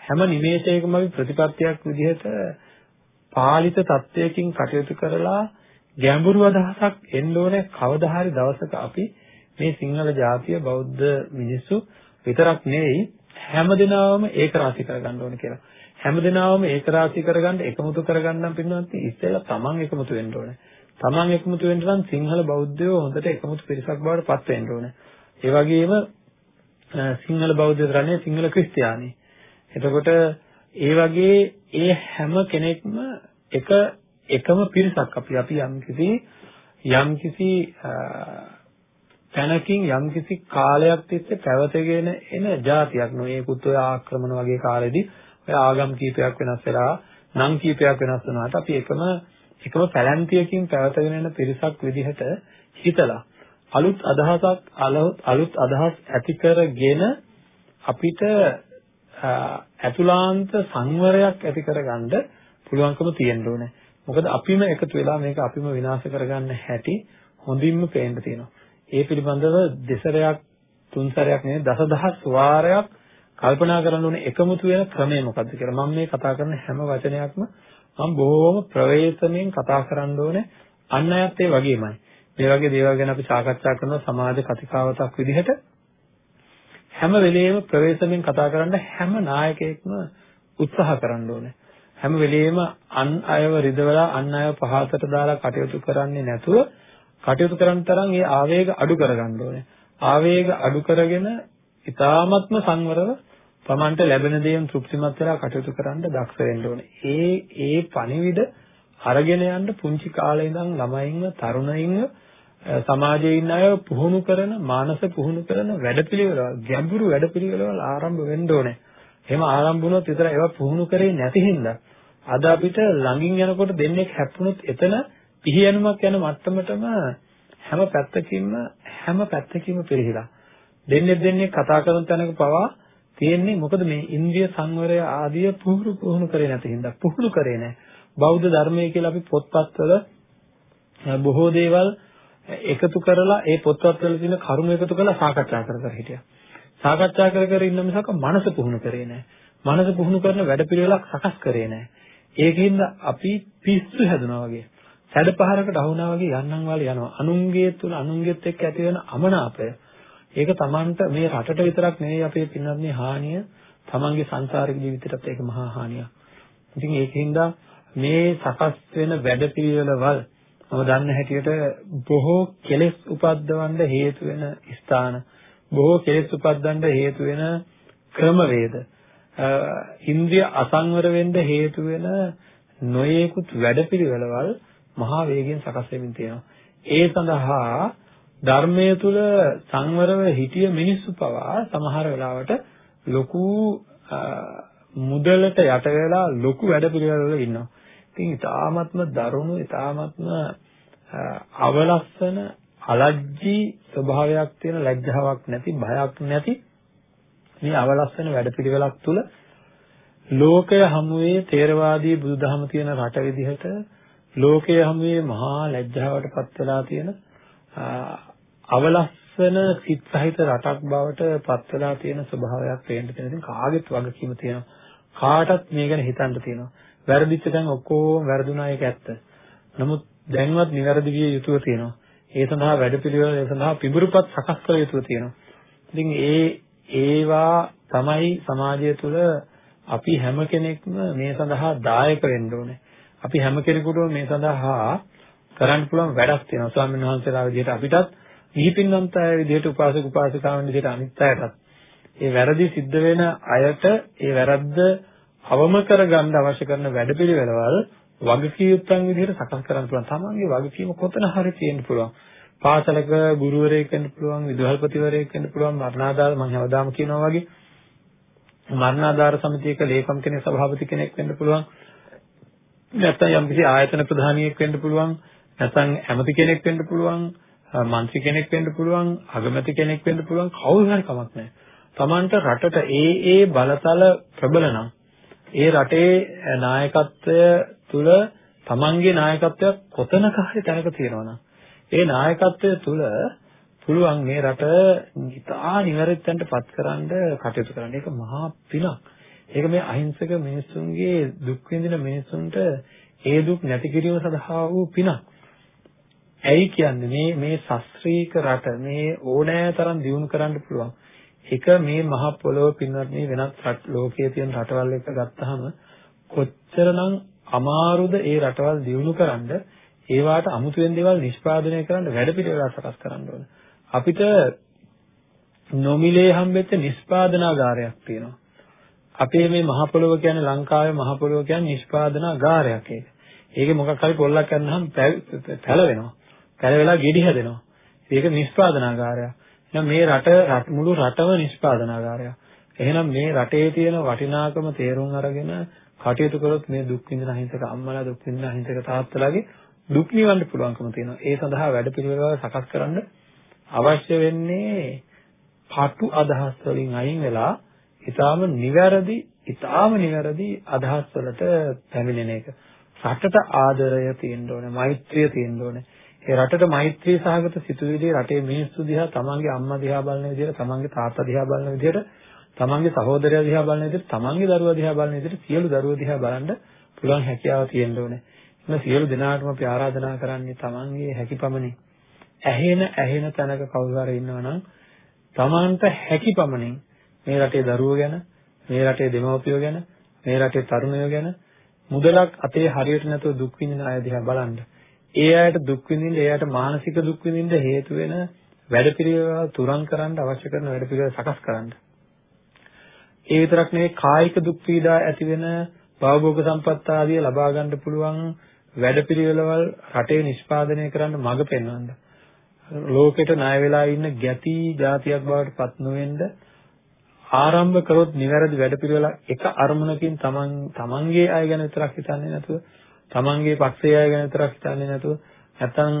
හැම නිමේෂයකම අපි ප්‍රතිපත්තියක් විදිහට පාලිත தත්වයකින් කටයුතු කරලා ගැඹුරු අදහසක් එන්න ඕනේ කවදා හරි දවසක අපි මේ සිංහල ජාතිය බෞද්ධ මිනිස්සු විතරක් නෙවෙයි හැමදෙනාම ඒක රාශි කරගන්න ඕනේ කියලා. හැමදෙනාම ඒක රාශි කරගන්න එකමුතු කරගන්නම් පින්නත් ඉස්සෙල්ලා තමන් එකමුතු වෙන්න ඕනේ. තමන් එකමුතු වෙන්න නම් සිංහල බෞද්ධයෝ හොඳට එකමුතු පිරිසක් බවට පත් වෙන්න ඕනේ. ඒ වගේම සිංහල බෞද්ධ තරන්නේ සිංහල ක්‍රිස්තියානි. එතකොට ඒ වගේ ඒ හැම කෙනෙක්ම එක එකම පිරිසක් අපි අපි යම්කිසි යම්කිසි තැනකින් යම්කිසි කාලයක් තිස්සේ පැවතගෙන එන જાතියක් නොයේකුත් ඔය ආක්‍රමණ වගේ කාලෙදී ඔය ආගම් කීපයක් වෙනස් වෙලා නම් කීපයක් වෙනස් වුණාට අපි එකම එකම පැලැන්තියකින් පැවතගෙන යන පිරිසක් විදිහට හිතලා අලුත් අදහසක් අලුත් අදහස් ඇති කරගෙන අපිට ඇතුලාන්ත සංවරයක් ඇති කරගන්න පුළුවන්කම තියෙන්න ඕනේ. මොකද අපිම එකතු වෙලා මේක අපිම විනාශ කරගන්න හැටි හොඳින්ම පේන්න තියෙනවා. ඒ පිළිබඳව දෙසරයක් තුන්සරයක් නෙවෙයි දසදහස් වාරයක් කල්පනා කරන්න ඕනේ එකමුතු වෙන ක්‍රමය මොකක්ද කියලා. මම මේ කතා කරන හැම වචනයක්ම මම බොහොම ප්‍රවේශමෙන් කතා කරන්න ඕනේ අන් අයත් ඒ වගේමයි. මේ වගේ දේවල් ගැන අපි සාකච්ඡා කරන සමාජ කතිකාවතක් විදිහට හැම වෙලෙම ප්‍රවේශමෙන් කතා කරන්න හැම නායකයෙක්ම උත්සාහ කරන්න ඕනේ. හැම වෙලෙම අන් අයව රිදවලා අන් අයව පහතට දාලා කටයුතු කරන්නේ නැතුව කටයුතු කරන තරම් ඒ ආවේග අඩු කරගන්න ඕනේ. ආවේග අඩු කරගෙන ඊ타ත්ම සංවරව තමන්ට ලැබෙන දේෙන් තෘප්තිමත් වෙලා කටයුතු කරන්න දක්ෂ වෙන්න ඕනේ. ඒ ඒ පණිවිඩ අරගෙන යන්න පුංචි කාලේ ඉඳන් ළමයින්ව තරුණයින්ව සමාජයේ ඉන්න අය පුහුණු කරන මානස පුහුණු කරන වැඩපිළිවෙල ගැඹුරු වැඩපිළිවෙලවල් ආරම්භ වෙන්න ඕනේ. එහෙම ආරම්භ වුණොත් විතර ඒවා පුහුණු කරේ නැති හින්දා අද අපිට ළඟින් යනකොට දෙන්නේ හැප්පුණොත් එතන පිහියනුමක් යන මට්ටමටම හැම පැත්තකින්ම හැම පැත්තකින්ම පිරිහිලා. දෙන්නේ දෙන්නේ කතා කරන තැනක පවා තියෙන්නේ මොකද මේ ඉන්ද්‍රිය සංවරය ආදිය පුහුණු පුහුණු කරේ නැති හින්දා පුහුණු කරේ නැහැ. බෞද්ධ ධර්මයේ කියලා අපි පොත්පත්වල බොහෝ දේවල් එකතු කරලා ඒ පොත්පත්වල තියෙන කරුණු එකතු කරලා සාකච්ඡා කර කර හිටියා. සාකච්ඡා කර කර ඉන්න මිසක මනස පුහුණු කරේ නැහැ. මනස පුහුණු කරන වැඩපිළිවෙලක් සකස් කරේ නැහැ. ඒකින්ද අපි පිස්සු හැදුනා වගේ. සැඩපහරකට අහුණා වගේ යන්නම් වාලේ යනවා. අනුන්ගේ තුල අනුන්ගෙත් එක්ක ඇති වෙන අමනාපය. ඒක Tamanට මේ රටට විතරක් නෙවෙයි අපේ පින්වත්නි හානිය. Tamanගේ සංසාරික ජීවිතයටත් ඒක මහා හානියක්. ඉතින් ඒකින්ද මේ සකස් වෙන වැඩපිළිවෙලවල් මම දන්න හැටියට බොහෝ කෙලෙස් උපද්දවන්න හේතු වෙන ස්ථාන බොහෝ කෙලෙස් උපද්දන්න හේතු වෙන ක්‍රමවේද ඉන්ද්‍රිය අසංවර වෙන්න හේතු වෙන නොයේකුත් වැඩපිළිවෙළවල් මහා වේගයෙන් සකස් වෙමින් තියෙනවා. ඒ සඳහා ධර්මයේ තුල සංවරව හිටිය මිනිස්සු පවා සමහර වෙලාවට ලොකු මුදලට යට වෙලා ලොකු වැඩපිළිවෙළවල ඉන්නවා. ඉතින් ඊ타ත්ම දරුණු ඊ타ත්ම අවලස්සන අලජ්ජී ස්වභාවයක් තියෙන ලැජ්ජාවක් නැති බයක් නැති මේ අවලස්සන වැඩපිළිවෙලක් තුල ලෝකය හමුවේ තේරවාදී බුදුදහම තියෙන රට විදිහට ලෝකය හමුවේ මහා ලැජ්ජාවට පත් වෙලා තියෙන අවලස්සන සිත් සහිත රටක් බවට පත් වෙලා තියෙන ස්වභාවයක් පේන්න තියෙන. ඉතින් කාගෙත් වගකීම තියෙනවා. කාටත් මේ ගැන හිතන්න තියෙනවා. වැරදිච්ච තැන් ඔක්කොම වැරදුනා ඒක ඇත්ත. නමුත් දැන්වත් නිවැරදි විය යුතුව තියෙනවා. ඒ සඳහා වැඩපිළිවෙල ඒ සඳහා පිඹුරුපත් සකස් කළ යුතුව තියෙනවා. ඉතින් ඒ ඒවා තමයි සමාජය තුළ අපි හැම කෙනෙක්ම මේ සඳහා දායක වෙන්න ඕනේ. අපි හැම කෙනෙකුටම මේ සඳහා කරන්න පුළුවන් වැඩක් තියෙනවා. ස්වාමීන් වහන්සේලා විදිහට අපිටත් නිහිපින්වන්ත අය විදිහට උපාසක උපාසිකාවන් විදිහට අනිත් අයටත් ඒ වැරදි සිද්ධ වෙන අයට ඒ වැරද්ද අවම කරගන්න අවශ්‍ය කරන වැඩපිළිවෙළවල් වගකීම් විදිහට සකස් කරන්න පුළුවන්. තමන්ගේ වගකීම කොතන හරි තියෙන්න පුළුවන්. පාසලක ගුරුවරයෙක් වෙන්න පුළුවන්, විදුහල්පතිවරයෙක් වෙන්න පුළුවන්, මරණාදාර මම හැමදාම කියනවා වගේ මරණාධාර සමිතියක ලේකම් කෙනෙක් සභාපති කෙනෙක් වෙන්න පුළුවන්. නැත්නම් යම්කිසි ආයතන ප්‍රධානියෙක් වෙන්න පුළුවන්. නැත්නම් ඇමති කෙනෙක් වෙන්න පුළුවන්. මන්ත්‍රී කෙනෙක් වෙන්න පුළුවන්. අගමැති කෙනෙක් වෙන්න පුළුවන්. කවුරු හරි කමක් නැහැ. Tamanට රටට ඒ ඒ බලතල ප්‍රබල නම් ඒ රටේ නායකත්වය තුල තමන්ගේ නායකත්වයක් කොතනක හරි තැනක තියෙනවා ඒ නායකත්වය තුල පුළුවන් මේ රට ඉතා නිවැරදි තැනටපත් කරන්න කටයුතු කරන්න. ඒක මහා පිනක්. ඒක මේ අහිංසක මිනිස්සුන්ගේ දුක් විඳින මිනිස්සුන්ට ඒ දුක් නැති කිරීම සඳහා වූ පිනක්. ඇයි කියන්නේ මේ මේ ශාස්ත්‍රීය රට මේ ඕනෑ තරම් දියුණු කරන්න පුළුවන්. එක මේ මහ පොළොව පින්වත්නි වෙනත් ලෝකයේ තියෙන රටවල් එක ගත්තාම කොච්චරනම් අමාරුද ඒ රටවල් දියුණු කරන්න ඒවාට අමුතුවෙන් දේවල් නිෂ්පාදනය කරන්න වැඩ පිළිවෙලක් සකස් කරන්න ඕන. අපිට නොමිලේ හම්බෙච්ච නිෂ්පාදනාගාරයක් තියෙනවා. අපේ මේ මහ පොළොව කියන්නේ ලංකාවේ මහ පොළොව කියන්නේ නිෂ්පාදනාගාරයක් ඒක. ඒකේ මොකක් හරි පොල්ලක් යනහම පැලවෙනවා. පැලවෙලා ගෙඩි හැදෙනවා. ඒක නිෂ්පාදනාගාරයක්. එහෙනම් මේ රට මුළු රටම නිෂ්පාදනාගාරයක්. එහෙනම් මේ රටේ තියෙන වටිනාකම තේරුම් අරගෙන කටයුතු කළොත් මේ දුක් විඳින අහිංසක අම්මලා දුක් විඳින අහිංසක තාත්තලාගේ දුක් නිවන්න පුළුවන්කම තියෙනවා. ඒ සඳහා වැඩපිළිවෙළ සකස් කරන්න අවශ්‍ය වෙන්නේ පාටු අදහස් වලින් අයින් වෙලා ඊටාම නිවැරදි ඊටාම නිවැරදි අදහස් වලට පැමිණෙන එක. රටට ආදරය තියෙන්න ඕනේ, මෛත්‍රිය තියෙන්න ඕනේ. ඒ රටට මෛත්‍රී සහගත සිතුවිලි රටේ මිනිස්සු දිහා තමන්ගේ අම්මා දිහා බලන විදිහට තමන්ගේ තාත්තා දිහා බලන විදිහට තමන්ගේ සහෝදරයා දිහා බලන විදිහට තමන්ගේ දරුවා දිහා බලන විදිහට සියලු දරුවෝ දිහා බලන්න පුළුවන් හැකියාව තියෙන්න ඕනේ. එන්න සියලු දෙනාටම අපි ආරාධනා කරන්නේ තමන්ගේ හැකියපමණින් ඇහෙන ඇහෙන තැනක කවුරු හරි ඉන්නවනම් තමන්ට හැකියපමණින් මේ රටේ දරුවෝ ගැන මේ රටේ දෙමව්පියෝ ගැන මේ රටේ තරුණයෝ ගැන මුදලක් අතේ හරියට නැතුව දුක් විඳින අය දිහා බලන්න. ඒ අයට දුක් විඳින්න, ඒ අයට මානසික දුක් විඳින්න හේතු වෙන වැඩපිළිවෙල තුරන් කරන්න අවශ්‍ය කරන වැඩපිළිවෙල සකස් කරන්න. ඒ විතරක් නෙවෙයි කායික දුක් පීඩා ඇති වෙන භවභෝග සම්පත් ආදිය ලබා ගන්න පුළුවන් වැඩපිළිවෙළවල් රටේ නිෂ්පාදනය කරන්න මඟ පෙන්වන්න. ලෝකෙට ණය වෙලා ඉන්න ගැති જાතියක් බවට පත් නොවෙන්න ආරම්භ කරොත් නිවැරදි වැඩපිළිවෙල එක අරමුණකින් තමන් තමන්ගේ අය ගැන විතරක් හිතන්නේ නැතුව තමන්ගේ පක්ෂයේ අය ගැන විතරක් හිතන්නේ නැතුව නැත්නම්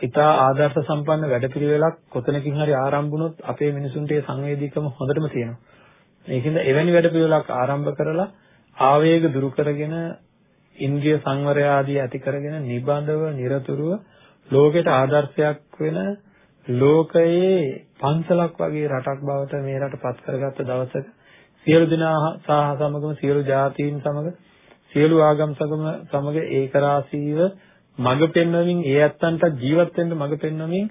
ඉතා ආදර්ශ සම්පන්න වැඩපිළිවෙලක් කොතනකින් හරි ආරම්භ වුණොත් අපේ මිනිසුන්ට ඒ සංවේදීකම හොඳටම තියෙනවා. ඒකින්ද එවැනි වැඩපිළිවෙලක් ආරම්භ කරලා ආවේග දුරු කරගෙන ඉන්ද්‍රිය සංවරය ආදී ඇති කරගෙන නිබඳව নিরතුරුව ලෝකෙට ආදර්ශයක් වෙන ලෝකයේ පන්සලක් වගේ රටක් බවට මේ රට පත් කරගත්ත දවසක සියලු දෙනා සහ සමගම සියලු ජාතීන් සමග සියලු ආගම් සමග සමග ඒකරාශීව මඟ පෙන්වමින් ඒ ඇත්තන්ට ජීවත් වෙන්න මඟ පෙන්වමින්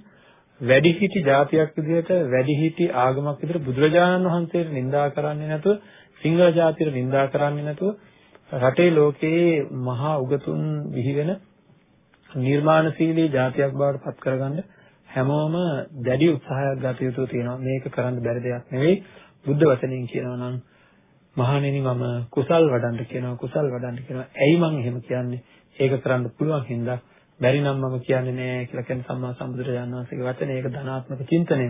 වැඩිහිටි ජාතියක් විදිහට වැඩිහිටි ආගමක් විදිහට බුදුරජාණන් වහන්සේට නිඳා කරන්නේ නැතුව සිංහල ජාතියට නිඳා කරන්නේ නැතුව රටේ ලෝකයේ මහා උගතුන් බිහි වෙන නිර්මාණශීලී ජාතියක් බවට පත් කරගන්න හැමෝම දැඩි උත්සාහයක් ගත යුතු තියෙනවා. මේක කරන්න බැරි දෙයක් නෙවෙයි. බුද්ධ වචනයෙන් කියනවා නම් මහණෙනි මම කුසල් වඩන්න කියනවා කුසල් වඩන්න කියනවා. ඇයි මං එහෙම කියන්නේ? ඒක කරන්න පුළුවන් හින්දා බැරි නම් මම කියන්නේ නෑ කියලා කියන සම්මා සම්බුදුරජාණන් වහන්සේගේ වචනේ. ඒක ධනාත්මක චින්තනය.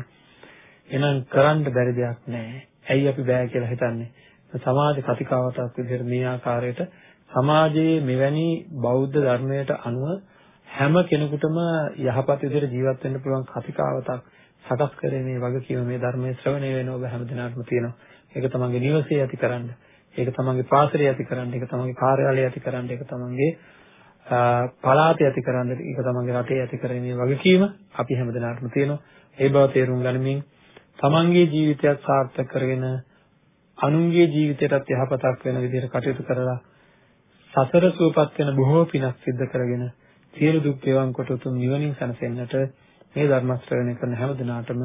එහෙනම් කරන්න බැරි දෙයක් නෑ. ඇයි අපි බෑ කියලා හිතන්නේ? සමාජ කතිකාවතක් විදිහට මේ ආකාරයට සමාජයේ මෙවැනි බෞද්ධ ධර්මයට අනුව හැම කෙනෙකුටම යහපත් විදිහට ජීවත් වෙන්න පුළුවන් කතිකාවතක් සකස් කරේ මේ වගකීම මේ ධර්මයේ ශ්‍රවණය වෙන ඔබ හැම දිනකටම තියෙනවා. ඒක තමන්ගේ නිවසේ ඇතිකරන්න, ඒක තමන්ගේ පාසලේ ඇතිකරන්න, ඒක තමන්ගේ කාර්යාලයේ ඇතිකරන්න, ඒක තමන්ගේ පළාතේ ඇතිකරන්න, ඒක තමන්ගේ රටේ ඇතිකරන්නේ වගකීම අපි හැම දිනකටම තියෙනවා. ඒ බව තේරුම් ගනිමින් තමන්ගේ ජීවිතයත් සාර්ථක කරගෙන අනුන්ගේ ජීවිතයටත් යහපතක් වෙන විදිහට කටයුතු කරලා සසර සුවපත් වෙන බොහෝ පිනක් සිද්ධ කරගෙන සියලු දුක් වේවන් කොට උතුම් නිවනින් සැනසෙන්නට මේ ධර්ම ශ්‍රවණය කරන හැම දිනාටම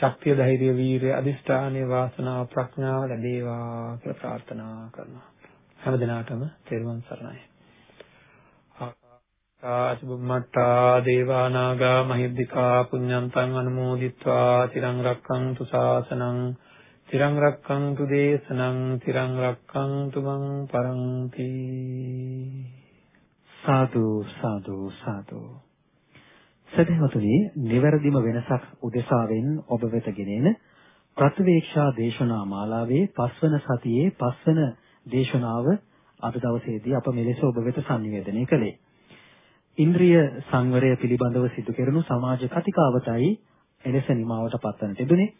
ශක්තිය ධෛර්ය වීරිය අදිෂ්ඨානීය වාසනාව ප්‍රඥාව ලැබේවා කියලා ප්‍රාර්ථනා කරනවා. හැම දිනාටම තෙරුවන් සරණයි. ආචුම්මත්තා දේවා නාග මහිද්దికා පුඤ්ඤන්තං අනුමෝදිත්වා. තිරං රක්ඛන්තු ශාසනං තිරං රක්ඛන්තු දේශනං තිරං රක්ඛන්තු මං පරන්ති. සාදු සාදු සාදු. සදහවතුනි නිවැරදිම වෙනසක් උදෙසාවෙන් ඔබ වෙත ගෙනෙන ප්‍රතිවේක්ෂා දේශනා මාලාවේ පස්වන සතියේ පස්වන දේශනාව අද දවසේදී අප මෙලෙස ඔබ වෙත sannivedanaya කළේ. ඉන්ද්‍රිය සංවරය පිළිබඳව සිදු කෙරෙනු සමාජ කතිකාවතයි එලෙස නිමාවට පත්වන තිබුණේ.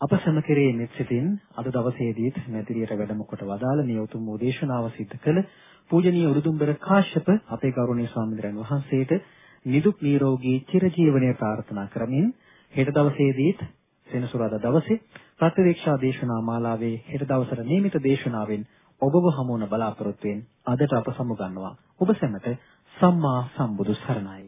අප සම කෙරේ මෙත් සිතින් අද දවසේදීත් නැතිරියට වැඩම කොට වදාළ මේ උතුම් දේශනාව සිදු කළ පූජනීය උරුදුම්බර කාශ්‍යප අපේ ගෞරවනීය ස්වාමීන් වහන්සේට නිදුක් නිරෝගී චිරජීවනය ප්‍රාර්ථනා කරමින් හෙට දවසේදීත් සෙනසුරාදා දවසේ ප්‍රතිවේක්ෂා දේශනා මාලාවේ හෙට දවසට නියමිත දේශනාවෙන් ඔබව හමුවන බලාපොරොත්තුෙන් අදට අප සමුගන්නවා. ඔබ සැමට සම්මා සම්බුදු සරණයි.